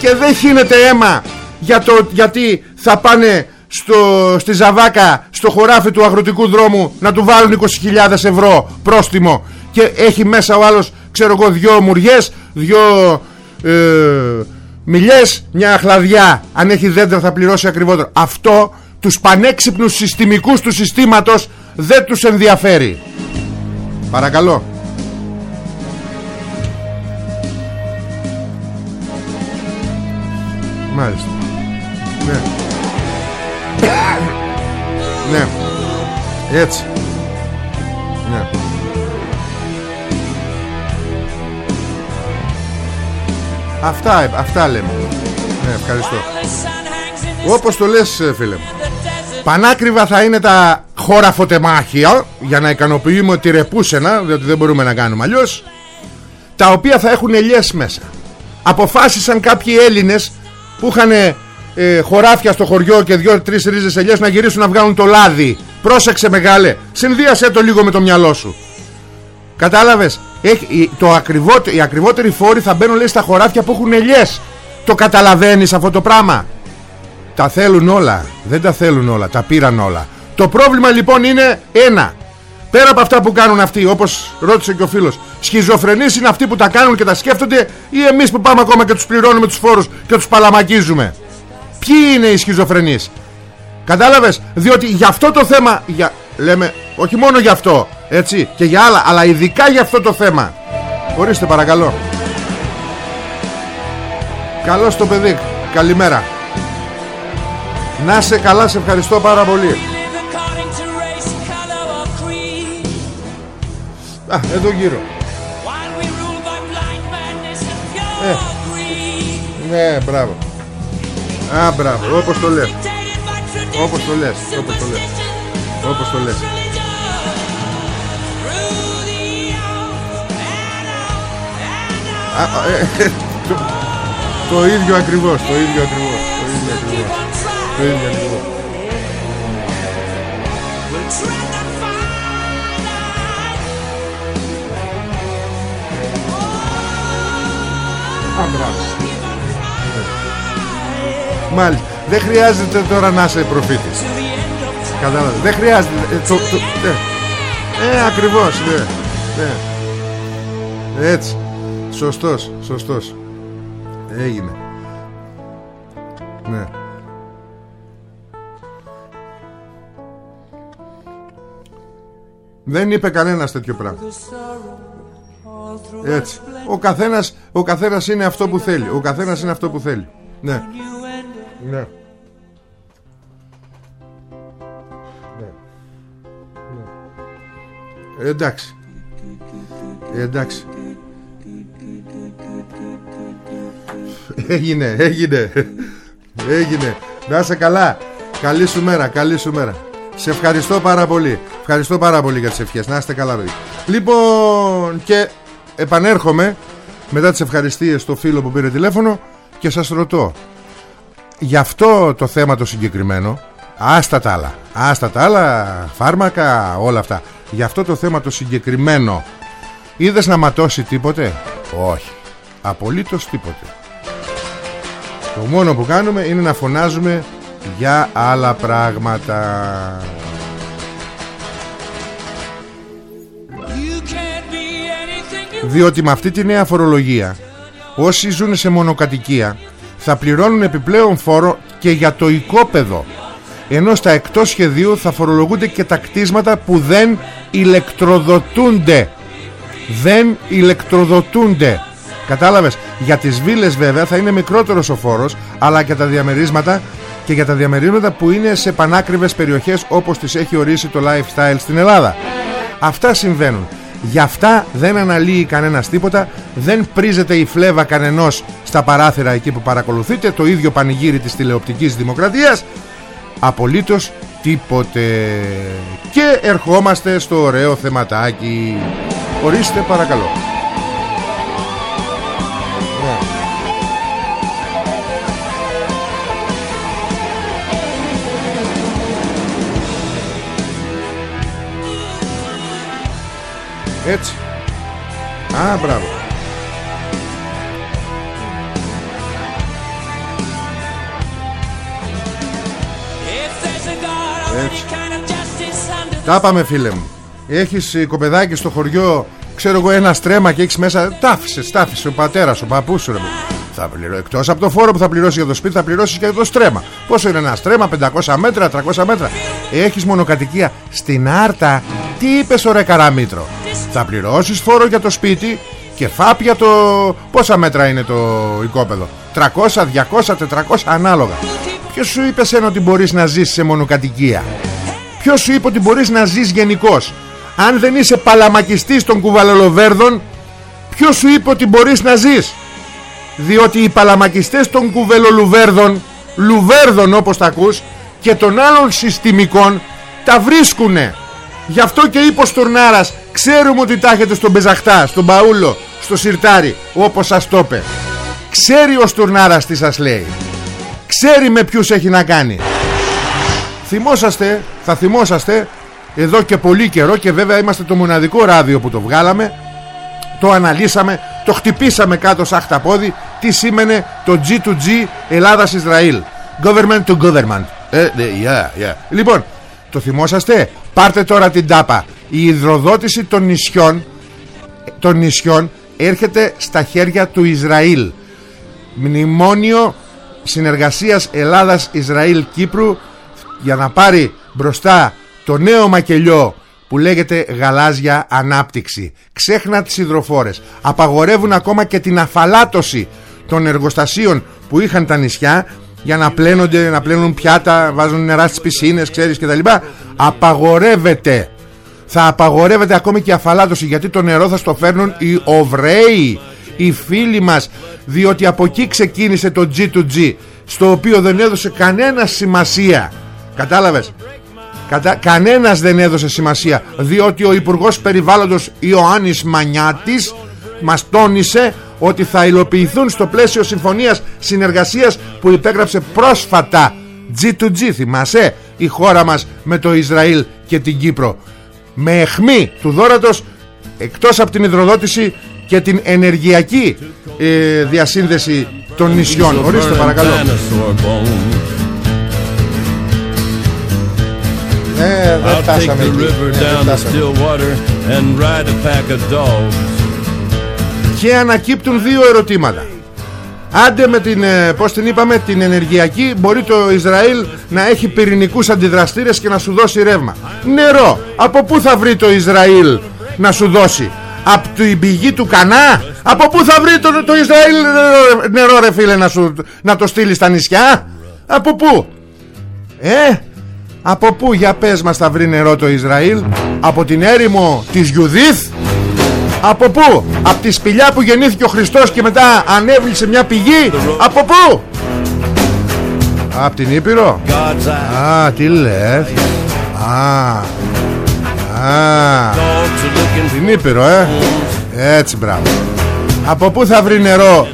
και δεν χύνεται αίμα για το, γιατί θα πάνε στο, στη Ζαβάκα στο χωράφι του αγροτικού δρόμου να του βάλουν 20.000 ευρώ πρόστιμο. Και έχει μέσα ο άλλος ξέρω εγώ δυο μουριές δυο ε, μιλιές μια χλαδιά αν έχει δέντρα θα πληρώσει ακριβότερο. Αυτό τους πανέξυπνους συστημικούς του συστήματος δεν τους ενδιαφέρει. Παρακαλώ. Μάλιστα. Ναι. Έτσι. Ναι. Αυτά, αυτά λέμε. Ναι, ευχαριστώ. Όπως το λες φίλε μου. Πανάκριβα θα είναι τα χώρα φωτεμάχια για να ικανοποιούμε τη ρεπούσενα διότι δεν μπορούμε να κάνουμε αλλιώς τα οποία θα έχουν ελιές μέσα αποφάσισαν κάποιοι Έλληνες που είχαν ε, χωράφια στο χωριό και δυο-τρεις ρίζες ελιές να γυρίσουν να βγάλουν το λάδι. Πρόσεξε μεγάλε, συνδύασέ το λίγο με το μυαλό σου. Κατάλαβες, έχει, το ακριβότερο, οι ακριβότεροι φόροι θα μπαίνουν λέει στα χωράφια που έχουν ελιές. Το καταλαβαίνεις αυτό το πράγμα; Τα θέλουν όλα. Δεν τα θέλουν όλα, τα πήραν όλα. Το πρόβλημα λοιπόν είναι ένα. Πέρα από αυτά που κάνουν αυτοί όπως ρώτησε και ο φίλος σχιζοφρενείς είναι αυτοί που τα κάνουν και τα σκέφτονται ή εμείς που πάμε ακόμα και τους πληρώνουμε τους φόρους και τους παλαμακίζουμε; Ποιοι είναι οι σχιζοφρενείς; Κατάλαβες; Διότι για αυτό το θέμα για, λέμε όχι μόνο για αυτό έτσι και για άλλα αλλά ειδικά για αυτό το θέμα. Ορίστε παρακαλώ. Καλώς το παιδί. Καλημέρα. Να σε καλά σε ευχαριστώ πάρα πολύ. Α, εδώ γύρω. Ε, Ναι, μπράβο Α, μπράβο, όπως το λες. Όπως το λες. Όπως το λες. Όπως το λες. Α, ε, ε, το ίδιο ακριβώς, το ίδιο ακριβώς, το ίδιο ακριβώς, το ίδιο ακριβώς. Μάλιστα. Δεν χρειάζεται τώρα να είσαι προφήτης. Κατάλαβες. Δεν χρειάζεται. Ε, το, το, ναι. Ε, ακριβώς, ναι. ναι. Έτσι. Σωστός, σωστός. Έγινε Ναι Δεν είπε κανένας τέτοιο πράγμα Έτσι Ο καθένας, ο καθένας είναι αυτό που θέλει Ο καθένας είναι αυτό που θέλει Ναι Ναι. Ναι. Εντάξει. Εντάξει. Έγινε, έγινε. Έγινε. Να είσαι καλά. Καλή σου μέρα, καλή σου μέρα. Σε ευχαριστώ πάρα πολύ. Ευχαριστώ πάρα πολύ για τις ευχές. Να είστε καλά παιδί. Λοιπόν και επανέρχομαι Μετά τις ευχαριστίες στο φίλο που πήρε τηλέφωνο Και σας ρωτώ Για αυτό το θέμα το συγκεκριμένο. Άστα τα άλλα. Άστα τα άλλα Φάρμακα όλα αυτά. Για αυτό το θέμα το συγκεκριμένο. Είδες να ματώσει τίποτε; Όχι. Απολύτως τίποτε. Το μόνο που κάνουμε είναι να φωνάζουμε για άλλα πράγματα. Διότι με αυτή τη νέα φορολογία Όσοι ζουν σε μονοκατοικία Θα πληρώνουν επιπλέον φόρο και για το οικόπεδο Ενώ στα εκτός σχεδίου θα φορολογούνται και τα κτίσματα που δεν ηλεκτροδοτούνται. Δεν ηλεκτροδοτούνται. Κατάλαβες; Για τις βίλες βέβαια θα είναι μικρότερος ο φόρος Αλλά και τα διαμερίσματα Και για τα διαμερίσματα που είναι σε πανάκριβες περιοχές Όπως τις έχει ορίσει το lifestyle στην Ελλάδα. Αυτά συμβαίνουν Γι' αυτά δεν αναλύει κανένας τίποτα Δεν πρίζεται η φλέβα κανενός Στα παράθυρα εκεί που παρακολουθείτε Το ίδιο πανηγύρι της τηλεοπτικής δημοκρατίας. Απολύτως τίποτε. Και ερχόμαστε στο ωραίο θεματάκι. Ορίστε παρακαλώ Έτσι. Α μπράβο. Έτσι. Τα πάμε φίλε μου. Έχεις ε, κοπεδάκι στο χωριό Ξέρω εγώ ένα στρέμα και έχεις μέσα. Τάφησες, τάφησε ο πατέρας, ο παππούς σου ρε θα πληρώ, εκτός από το φόρο που θα πληρώσει για το σπίτι θα πληρώσεις και για το στρέμα Πόσο είναι ένα στρέμα, 500 μέτρα, 300 μέτρα. Έχεις μονοκατοικία στην Άρτα; Τι είπες ωραία Καραμήτρο Θα πληρώσεις φόρο για το σπίτι Και φάπ για το... Πόσα μέτρα είναι το οικόπεδο; 300, 200, 400 ανάλογα Ποιος σου είπε σένα ότι μπορείς να ζεις σε μονοκατοικία; Ποιος σου είπε ότι μπορείς να ζεις γενικώς; Αν δεν είσαι παλαμακιστής των κουβαλολοβέρδων Ποιος σου είπε ότι μπορείς να ζεις; Διότι οι παλαμακιστές των κουβελολουβέρδων λουβέρδων όπως τα ακούς και των άλλων συστημικών τα βρίσκουνε γι' αυτό και είπε ο Στουρνάρας ξέρουμε ότι τα έχετε στον Πεζαχτά στον Παούλο, στο Σιρτάρι όπως σας το είπε. Ξέρει ο Στουρνάρας τι σας λέει. Ξέρει με ποιους έχει να κάνει. Θυμόσαστε θα θυμόσαστε εδώ και πολύ καιρό και βέβαια είμαστε το μοναδικό ράδιο που το βγάλαμε το αναλύσαμε το χτυπήσαμε κάτω σαν χταπόδι τι σήμαινε το G2G Ελλάδας-Ισραήλ. Government to government. Ε, yeah, yeah. λοιπόν το θυμόσαστε; Πάρτε τώρα την τάπα η υδροδότηση των νησιών των νησιών έρχεται στα χέρια του Ισραήλ μνημόνιο συνεργασίας Ελλάδας-Ισραήλ-Κύπρου για να πάρει μπροστά το νέο μακελιό που λέγεται γαλάζια ανάπτυξη. Ξέχνα τις υδροφόρες. Απαγορεύουν ακόμα και την αφαλάτωση των εργοστασίων που είχαν τα νησιά για να πλένονται, να πλένουν πιάτα, βάζουν νερά στις πισίνες, ξέρεις και τα λοιπά. Απαγορεύεται. Θα απαγορεύεται ακόμη και η αφαλάτωση γιατί το νερό θα στο φέρνουν οι Οβραίοι, οι φίλοι μας, διότι από εκεί ξεκίνησε το G2G, στο οποίο δεν έδωσε κανένα σημασία. Κατάλαβες; Κατα... Κανένας δεν έδωσε σημασία Διότι ο Υπουργός Περιβάλλοντος Ιωάννης Μανιάτης Μας τόνισε ότι θα υλοποιηθούν στο πλαίσιο συμφωνίας συνεργασίας που υπέγραψε πρόσφατα G2G θυμάσαι η χώρα μας με το Ισραήλ και την Κύπρο. Με εχμή του δόρατος εκτός από την υδροδότηση και την ενεργειακή ε, διασύνδεση των νησιών. Ορίστε παρακαλώ. Ναι, δεν φτάσαμε εκεί. Και ανακύπτουν δύο ερωτήματα. Άντε με την, ε, πώς την είπαμε, την ενεργειακή μπορεί το Ισραήλ να έχει πυρηνικούς αντιδραστήρες και να σου δώσει ρεύμα. Νερό. Από πού θα βρει το Ισραήλ να σου δώσει; Από την πηγή του Κανά; Από πού θα βρει το, το Ισραήλ νερό ρε φίλε να, σου, να το στείλει στα νησιά; Από πού; Ε, από πού για πες μας θα βρει νερό το Ισραήλ; Από την έρημο της Γιουδίθ; Από πού; Από τη σπηλιά που γεννήθηκε ο Χριστός Και μετά ανέβλησε μια πηγή; Από πού; Από την Ήπειρο. Α τι λες. Α Α. Την Ήπειρο ε. Έτσι μπράβο. Από πού θα βρει νερό;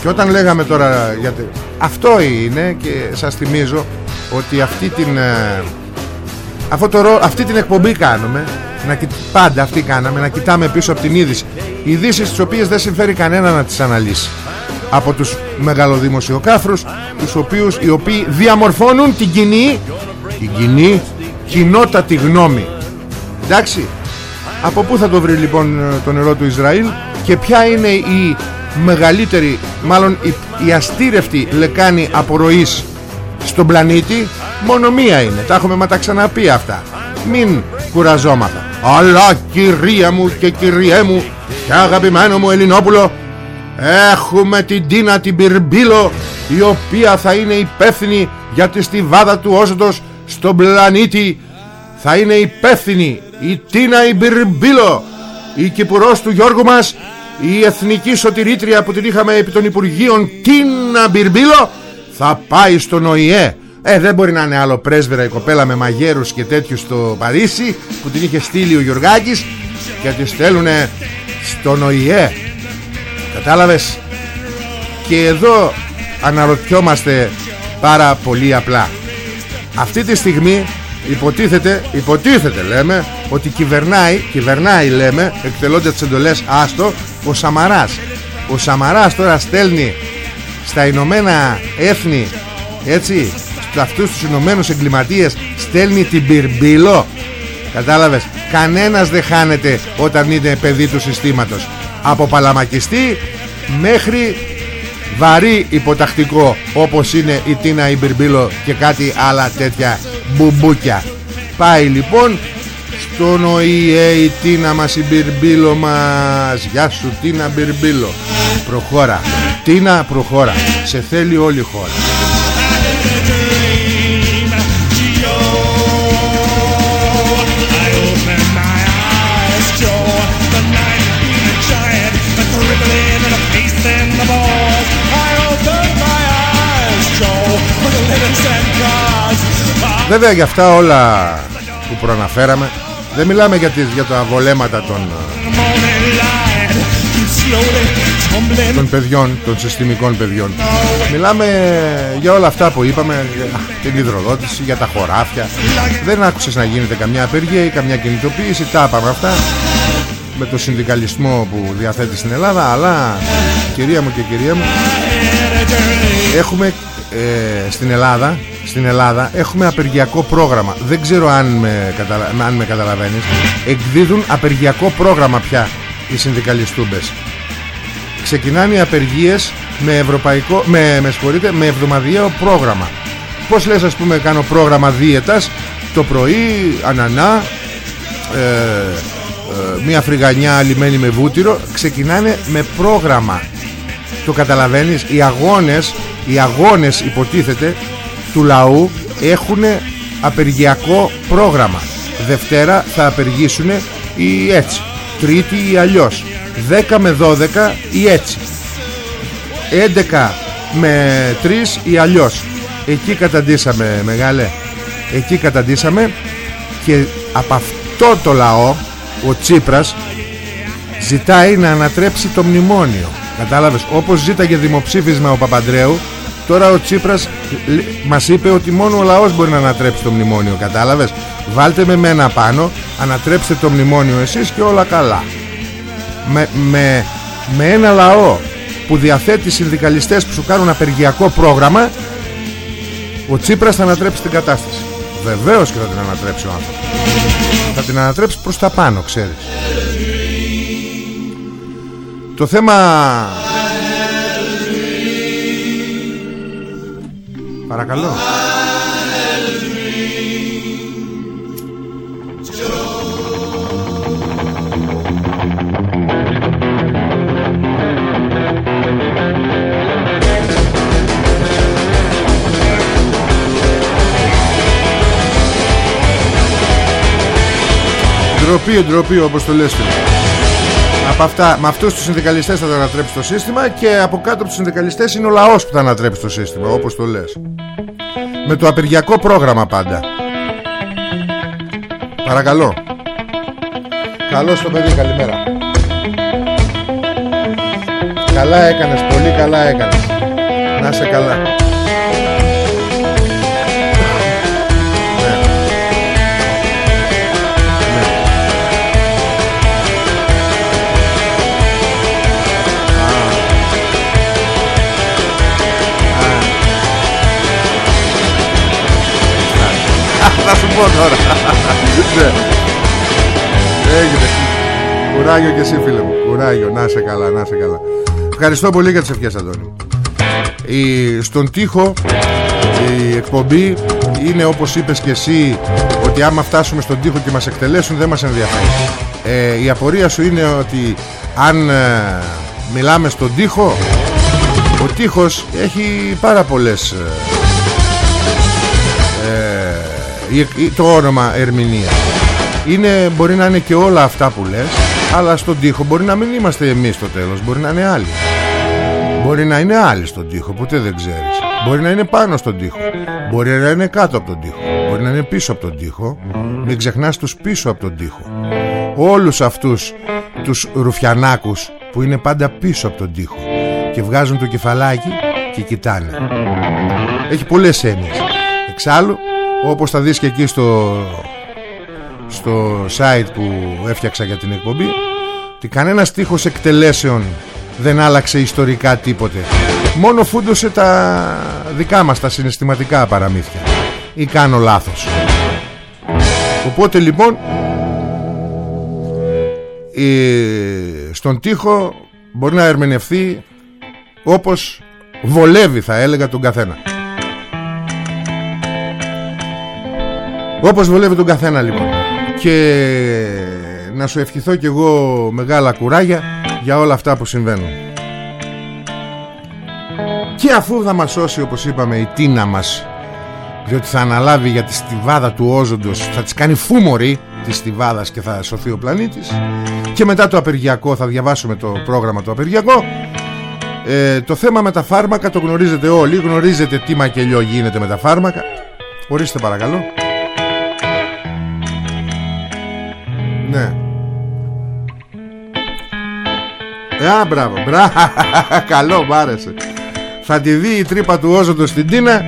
Και όταν λέγαμε τώρα γιατί... Αυτό είναι και σας θυμίζω ότι αυτή την, ε, αυτό το, αυτή την εκπομπή κάνουμε να, πάντα αυτή κάναμε να κοιτάμε πίσω από την είδηση. Ειδήσεις τις οποίες δεν συμφέρει κανένα να τις αναλύσει. Από τους μεγαλοδημοσιοκάφρους τους οποίους, οι οποίοι διαμορφώνουν την κοινή την κοινή κοινότατη γνώμη. Εντάξει από πού θα το βρει λοιπόν το νερό του Ισραήλ και ποια είναι η μεγαλύτερη μάλλον η, η αστήρευτη λεκάνη απορροής στον πλανήτη μόνο μία είναι. Τα έχουμε μα τα ξαναπεί αυτά. Μην κουραζόμαθα αλλά κυρία μου και κυριέ μου και αγαπημένο μου Ελληνόπουλο έχουμε την Τίνα την Πυρμπίλο η οποία θα είναι υπεύθυνη για τη στιβάδα του όσοντος στον πλανήτη. Θα είναι υπεύθυνη η Τίνα η Πυρμπίλο η κυπουρός του Γιώργου μας η εθνική σωτηρήτρια που την είχαμε επί των Υπουργείων Τίνα Μπυρμπίλο θα πάει στον ΟΗΕ ε δεν μπορεί να είναι άλλο πρέσβερα η κοπέλα με μαγέρους και τέτοιους στο Παρίσι που την είχε στείλει ο Γιωργάκης και τη στέλνουνε στον ΟΗΕ. Κατάλαβες; Και εδώ αναρωτιόμαστε πάρα πολύ απλά. Αυτή τη στιγμή υποτίθεται υποτίθεται λέμε ότι κυβερνάει κυβερνάει λέμε εκτελώντας τις εντολές άστο ο Σαμαράς. Ο Σαμαράς τώρα στέλνει στα Ηνωμένα Έθνη έτσι σε αυτούς τους Ηνωμένους εγκληματίες στέλνει την πυρμπύλο. Κατάλαβες κανένας δεν χάνεται όταν είναι παιδί του συστήματος. Από παλαμακιστή μέχρι βαρύ υποτακτικό όπως είναι η Τίνα η Μπυρμπύλο και κάτι άλλα τέτοια μπουμπούκια. Πάει λοιπόν στον ΟΗΕ η Τίνα μας η Μπυρμπύλο μας. Γεια σου Τίνα Μπυρμπύλο Προχώρα. Τίνα προχώρα. Σε θέλει όλη η χώρα Βέβαια για αυτά όλα που προαναφέραμε δεν μιλάμε για, τις, για τα βολέματα των των παιδιών, των συστημικών παιδιών. Μιλάμε για όλα αυτά που είπαμε για Την υδροδότηση, για τα χωράφια. Δεν άκουσες να γίνεται καμιά απεργία ή καμιά κινητοποίηση Τα είπαμε αυτά. Με το συνδικαλισμό που διαθέτει στην Ελλάδα αλλά κυρία μου και κυρία μου έχουμε ε, στην Ελλάδα στην Ελλάδα έχουμε απεργιακό πρόγραμμα. Δεν ξέρω αν με, καταλα... αν με καταλαβαίνεις. Εκδίδουν απεργιακό πρόγραμμα πια οι συνδικαλιστούμπες. Ξεκινάνε οι απεργίες με ευρωπαϊκό με, με, με εβδομαδιαίο πρόγραμμα. Πως λες ας πούμε κάνω πρόγραμμα δίαιτας το πρωί ανανά ε, ε, μια φρυγανιά αλυμένη με βούτυρο. Ξεκινάνε με πρόγραμμα το καταλαβαίνεις οι αγώνες οι αγώνες υποτίθεται του λαού έχουν απεργιακό πρόγραμμα. Δευτέρα θα απεργήσουν ή έτσι Τρίτη ή αλλιώς 10 με 12 ή έτσι 11 με 3 ή αλλιώς. Εκεί καταντήσαμε μεγάλε. Εκεί καταντήσαμε Και από αυτό το λαό Ο Τσίπρας Ζητάει να ανατρέψει το μνημόνιο Κατάλαβες Όπως ζήταγε δημοψήφισμα ο Παπαντρέου Τώρα ο Τσίπρας μας είπε ότι μόνο ο λαός μπορεί να ανατρέψει το μνημόνιο Κατάλαβες; Βάλτε με μένα πάνω Ανατρέψτε το μνημόνιο εσείς και όλα καλά. Με, με, με ένα λαό που διαθέτει συνδικαλιστές που σου κάνουν απεργιακό πρόγραμμα ο Τσίπρας θα ανατρέψει την κατάσταση. Βεβαίως και θα την ανατρέψει ο άνθρωπος. Θα την ανατρέψει προς τα πάνω ξέρεις Το θέμα Παρακαλώ. Ντροπή, ντροπή όπως το λες από αυτά, με αυτούς τους συνδικαλιστές θα ανατρέψει το σύστημα και από κάτω από τους συνδικαλιστές είναι ο λαός που θα ανατρέψει το σύστημα όπως το λες. Με το απεργιακό πρόγραμμα πάντα. Παρακαλώ. Καλώς το παιδί καλημέρα. Καλά έκανες πολύ καλά έκανες. Να σε καλά Θα σου πω τώρα. Ναι. Έγινε. Κουράγιο και εσύ φίλε μου. Κουράγιο. Να σε καλά να σε καλά. Ευχαριστώ πολύ για τις ευχές Αντώνη. Η, Στον τοίχο Η εκπομπή Είναι όπως είπες και εσύ Ότι άμα φτάσουμε στον τοίχο και μας εκτελέσουν Δεν μας ενδιαφέρει. Ε, Η απορία σου είναι ότι Αν ε, μιλάμε στον τοίχο Ο τοίχος έχει πάρα πολλές ε, το όνομα ερμηνεία. Είναι, μπορεί να είναι και όλα αυτά που λες αλλά στον τοίχο μπορεί να μην είμαστε εμείς στο τέλος μπορεί να είναι άλλοι. Μπορεί να είναι άλλοι στον τοίχο ποτέ δεν ξέρεις. Μπορεί να είναι πάνω στον τοίχο. Μπορεί να είναι κάτω από τον τοίχο. Μπορεί να είναι πίσω από τον τοίχο. Μην ξεχνάς τους πίσω από τον τοίχο. Όλους αυτούς τους ρουφιανάκους που είναι πάντα πίσω από τον τοίχο και βγάζουν το κεφαλάκι και κοιτάνε. Έχει πολλές έννοιες. Εξάλλου όπως θα δεις και εκεί στο στο site που έφτιαξα για την εκπομπή ότι κανένας στίχος εκτελέσεων δεν άλλαξε ιστορικά τίποτε. Μόνο φούντωσε τα δικά μας τα συναισθηματικά παραμύθια. Ή κάνω λάθος. Οπότε λοιπόν στον τοίχο μπορεί να ερμηνευθεί όπως βολεύει θα έλεγα τον καθένα Όπως βολεύει τον καθένα λοιπόν. Και να σου ευχηθώ κι εγώ μεγάλα κουράγια Για όλα αυτά που συμβαίνουν. Και αφού θα μας σώσει όπως είπαμε η τίνα μας Διότι θα αναλάβει για τη στιβάδα του όζοντος Θα της κάνει φούμορη της στιβάδας και θα σωθεί ο πλανήτης. Και μετά το απεργιακό θα διαβάσουμε το πρόγραμμα το απεργιακό. Ε, Το θέμα με τα φάρμακα το γνωρίζετε όλοι. Γνωρίζετε τι μακελιό γίνεται με τα φάρμακα. Ορίστε παρακαλώ Ναι. Ε, α, μπράβο, μπράβο, καλό, μ' άρεσε. Θα τη δει η τρύπα του όζοντος στην Τίνα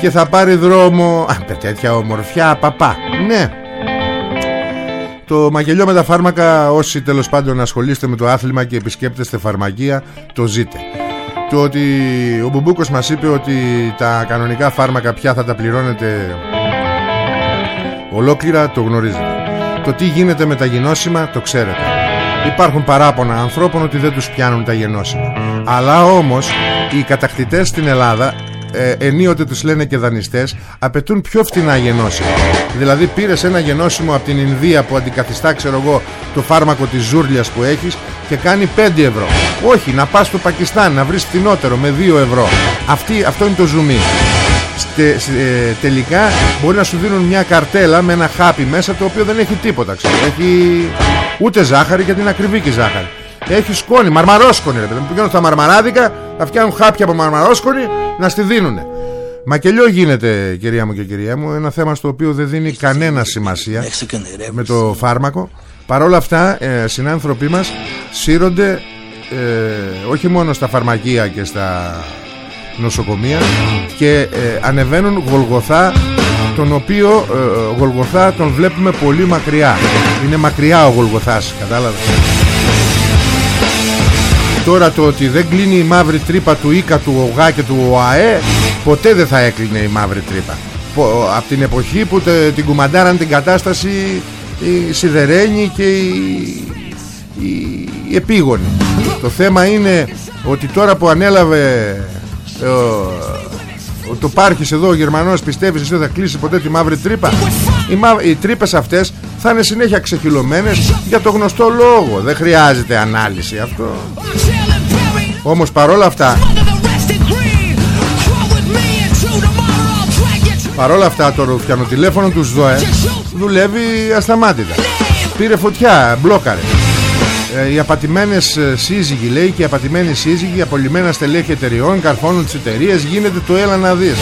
και θα πάρει δρόμο... Α, τέτοια ομορφιά, παπά. Ναι. Το μαγελιό με τα φάρμακα όσοι τέλος πάντων ασχολείστε με το άθλημα και επισκέπτεστε φαρμακεία το ζείτε Το ότι ο Μπουμπούκος μας είπε ότι τα κανονικά φάρμακα πια θα τα πληρώνετε ολόκληρα το γνωρίζετε Το τι γίνεται με τα γενώσιμα το ξέρετε. Υπάρχουν παράπονα ανθρώπων ότι δεν τους πιάνουν τα γενώσιμα. Αλλά όμως οι κατακτητές στην Ελλάδα ε, ενίοτε τους λένε και δανειστές απαιτούν πιο φτηνά γενώσιμα. Δηλαδή πήρες ένα γενώσιμο από την Ινδία που αντικαθιστά ξέρω εγώ το φάρμακο της ζούρλιας που έχεις και κάνει 5 ευρώ. Όχι να πας στο Πακιστάν να βρεις φθηνότερο με 2 ευρώ. Αυτή, αυτό είναι το ζουμί Στε, ε, τελικά μπορεί να σου δίνουν μια καρτέλα με ένα χάπι μέσα το οποίο δεν έχει τίποτα ξέρω. έχει ούτε ζάχαρη γιατί είναι ακριβή και η ζάχαρη έχει σκόνη, μαρμαρόσκονη ρε παιδί. Πηγαίνουν στα μαρμαράδικα, θα φτιάχνουν χάπια από μαρμαρόσκονη να στη δίνουνε. Μακελιό γίνεται κυρία μου και κυρία μου Ένα θέμα στο οποίο δεν δίνει κανένα σημασία Με το φάρμακο Παρ' όλα αυτά ε, συνάνθρωποι μας Σύρονται ε, Όχι μόνο στα φαρμακεία και στα νοσοκομεία Και ε, ανεβαίνουν γολγοθά Τον οποίο ε, γολγοθά τον βλέπουμε πολύ μακριά. Είναι μακριά ο γολγοθάς Κατάλαβες; Τώρα το ότι δεν κλείνει η μαύρη τρύπα του Ίκα, του ΟΓΑ και του ΟΑΕ Ποτέ δεν θα έκλεινε η μαύρη τρύπα. Από την εποχή που την κουμαντάραν την κατάσταση η Σιδερένη και η, η, η επίγονη Το θέμα είναι ότι τώρα που ανέλαβε το Πάρχης εδώ ο Γερμανός πιστεύεις εσύ θα κλείσει ποτέ τη μαύρη τρύπα; Οι, μα... οι τρύπες αυτές θα είναι συνέχεια ξεχυλωμένες για το γνωστό λόγο. Δεν χρειάζεται ανάλυση αυτό. Όμως παρόλα αυτά Παρόλα αυτά το ρουφιανοτηλέφωνο του ΣΔΟΕ δουλεύει ασταμάτητα. Πήρε φωτιά, μπλόκαρε ε, οι απατημένες ε, σύζυγοι λέει και οι απατημένοι σύζυγοι οι απολυμμένα στελέχη εταιριών καρφώνουν τις εταιρείες γίνεται το έλα να δεις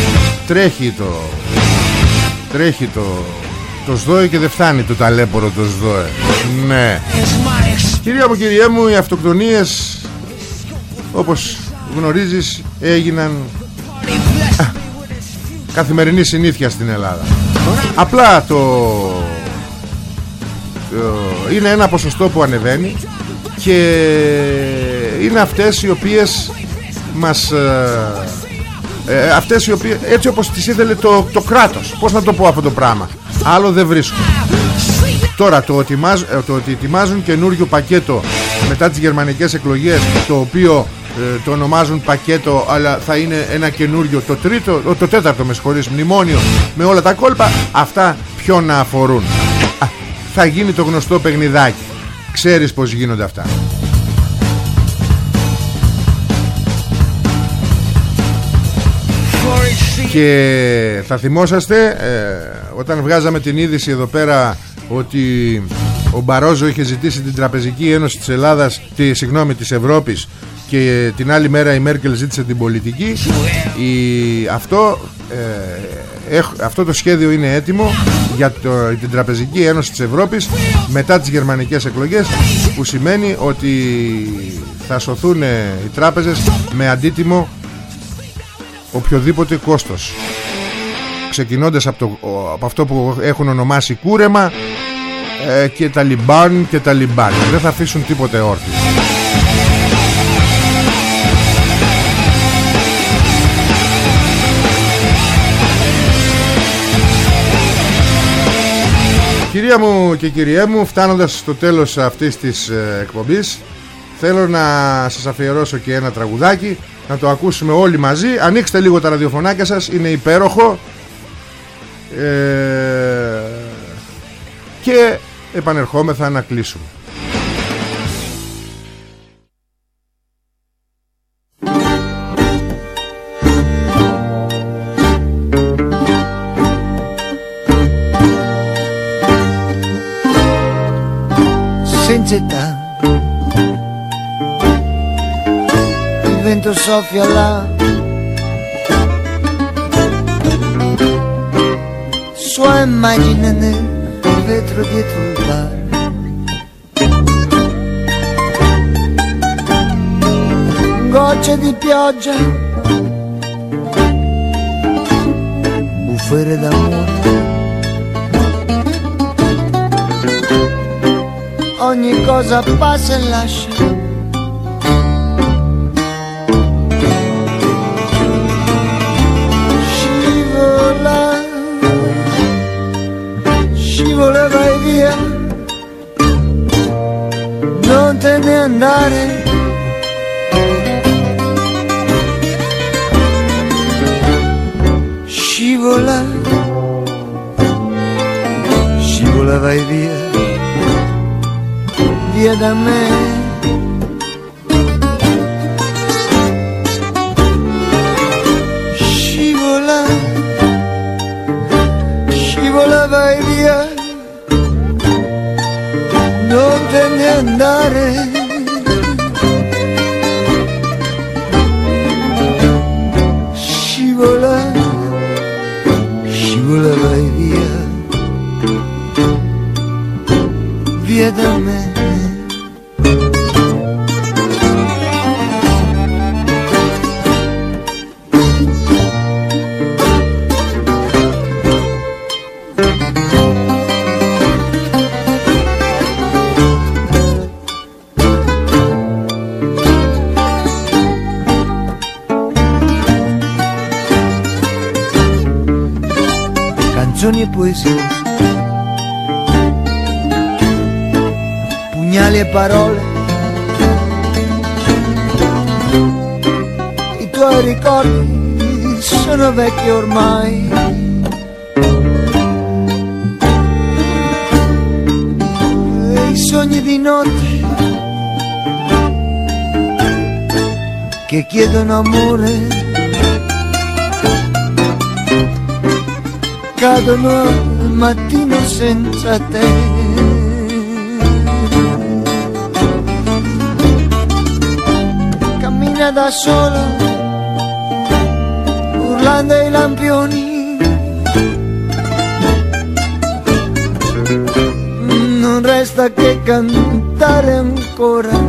τρέχει το τρέχει το το ΣΔΟΕ και δεν φτάνει το ταλέπορο το ΣΔΟΕ. Ναι. Κυρία μου κυρία μου οι αυτοκτονίες όπως γνωρίζεις έγιναν καθημερινή συνήθεια στην Ελλάδα. Απλά το είναι ένα ποσοστό που ανεβαίνει και είναι αυτές οι οποίες μας ε, ε, αυτές οι οποίες έτσι όπως τις ήθελε το, το κράτος. Πως να το πω αυτό το πράγμα; Άλλο δεν βρίσκω. Τώρα το ότι, ε, το ότι ετοιμάζουν καινούριο πακέτο μετά τις γερμανικές εκλογές το οποίο ε, το ονομάζουν πακέτο αλλά θα είναι ένα καινούριο το τρίτο, το τέταρτο με συγχωρείς μνημόνιο με όλα τα κόλπα αυτά ποιον να αφορούν; Θα γίνει το γνωστό παιχνιδάκι ξέρεις πως γίνονται αυτά. Και θα θυμόσαστε ε, όταν βγάζαμε την είδηση εδώ πέρα ότι ο Μπαρόζο είχε ζητήσει την Τραπεζική Ένωση της Ελλάδας τη, συγγνώμη της Ευρώπης και την άλλη μέρα η Μέρκελ ζήτησε την πολιτική η, αυτό, ε, αυτό το σχέδιο είναι έτοιμο για το, την Τραπεζική Ένωση της Ευρώπης μετά τις γερμανικές εκλογές που σημαίνει ότι θα σωθούν οι τράπεζες με αντίτιμο οποιοδήποτε κόστος. Ξεκινώντας από, το, από αυτό που έχουν ονομάσει κούρεμα ε, και τα λιμπάν και τα λιμπάν. Δεν θα αφήσουν τίποτε όρθιο Κυρία μου και κυριέ μου φτάνοντας στο τέλος αυτής της ε, εκπομπής θέλω να σας αφιερώσω και ένα τραγουδάκι να το ακούσουμε όλοι μαζί. Ανοίξτε λίγο τα ραδιοφωνάκια σας είναι υπέροχο. Ε, και επανερχόμεθα να κλείσουμε vento soffia là. Sua immagine nel vetro dietro il bar. Gocce di pioggia. Bufere d'amore. Ogni cosa passa e lascia. Scivola vai via, non te andare. Scivola, scivola vai via via da me. Canzoni e poesie, pugnali e parole, i tuoi ricordi sono vecchi ormai. E I sogni di notte che chiedono amore cadono al mattino senza te. Cammina da sola, urlando ai lampioni. Non resta che cantare ancora.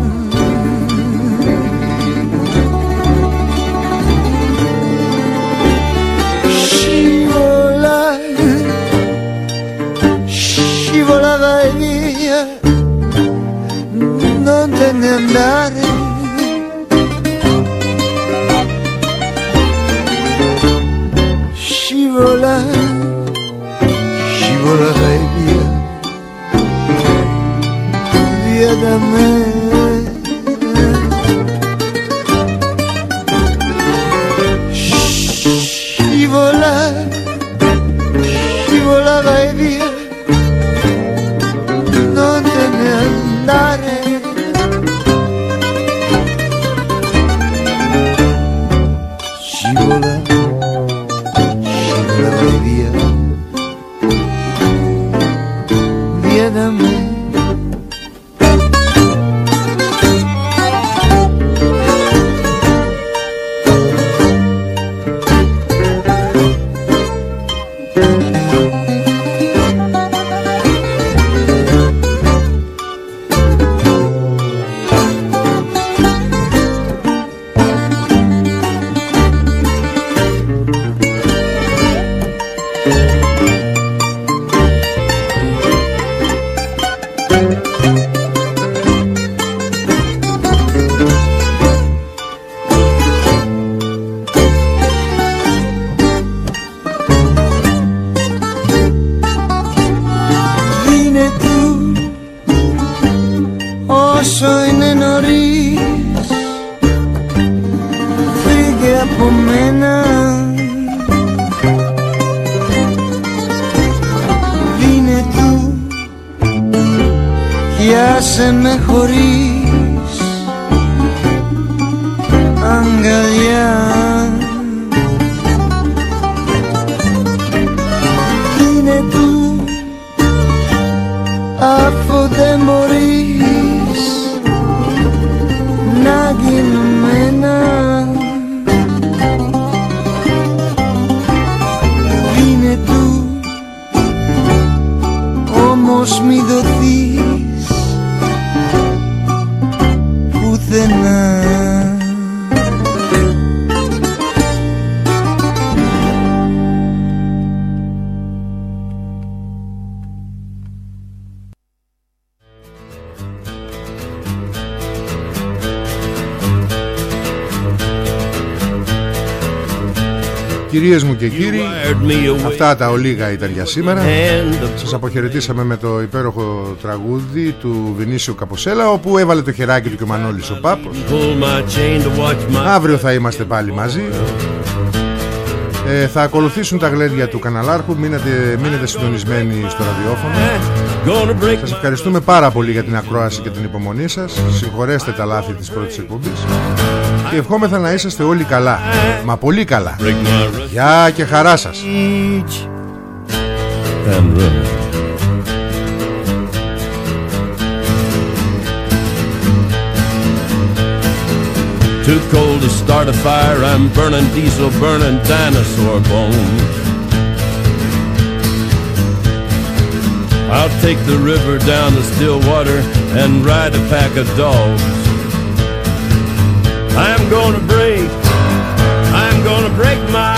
remember the. Κυρίες μου και κύριοι Αυτά τα ολίγα ήταν για σήμερα. Σας αποχαιρετήσαμε με το υπέροχο τραγούδι του Βινίσιου Καποσέλα Όπου έβαλε το χεράκι του και ο Μανώλης ο Πάπος. Αύριο θα είμαστε πάλι μαζί. Ε, θα ακολουθήσουν τα γλέντια του καναλάρχου. Μείνετε, μείνετε συντονισμένοι στο ραδιόφωνο. Σας ευχαριστούμε πάρα πολύ για την ακρόαση και την υπομονή σας. Συγχωρέστε τα λάθη της πρώτης εκπομπής Και ευχόμεθα να είσαστε όλοι καλά Μα πολύ καλά Γεια και χαρά σας Too cold to start a fire, I'm burning diesel, burning dinosaur bones. I'll take the river down to Stillwater and ride a pack of dogs. I'm gonna break, I'm gonna break my,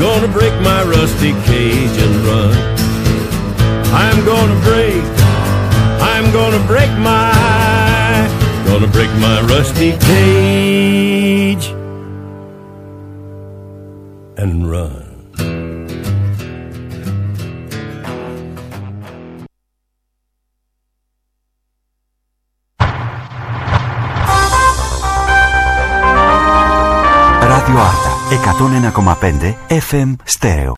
gonna break my rusty cage and run. I'm gonna break, I'm gonna break my Gonna break my rusty cage and run. εκατόν ενακομαπέντε FM στερεό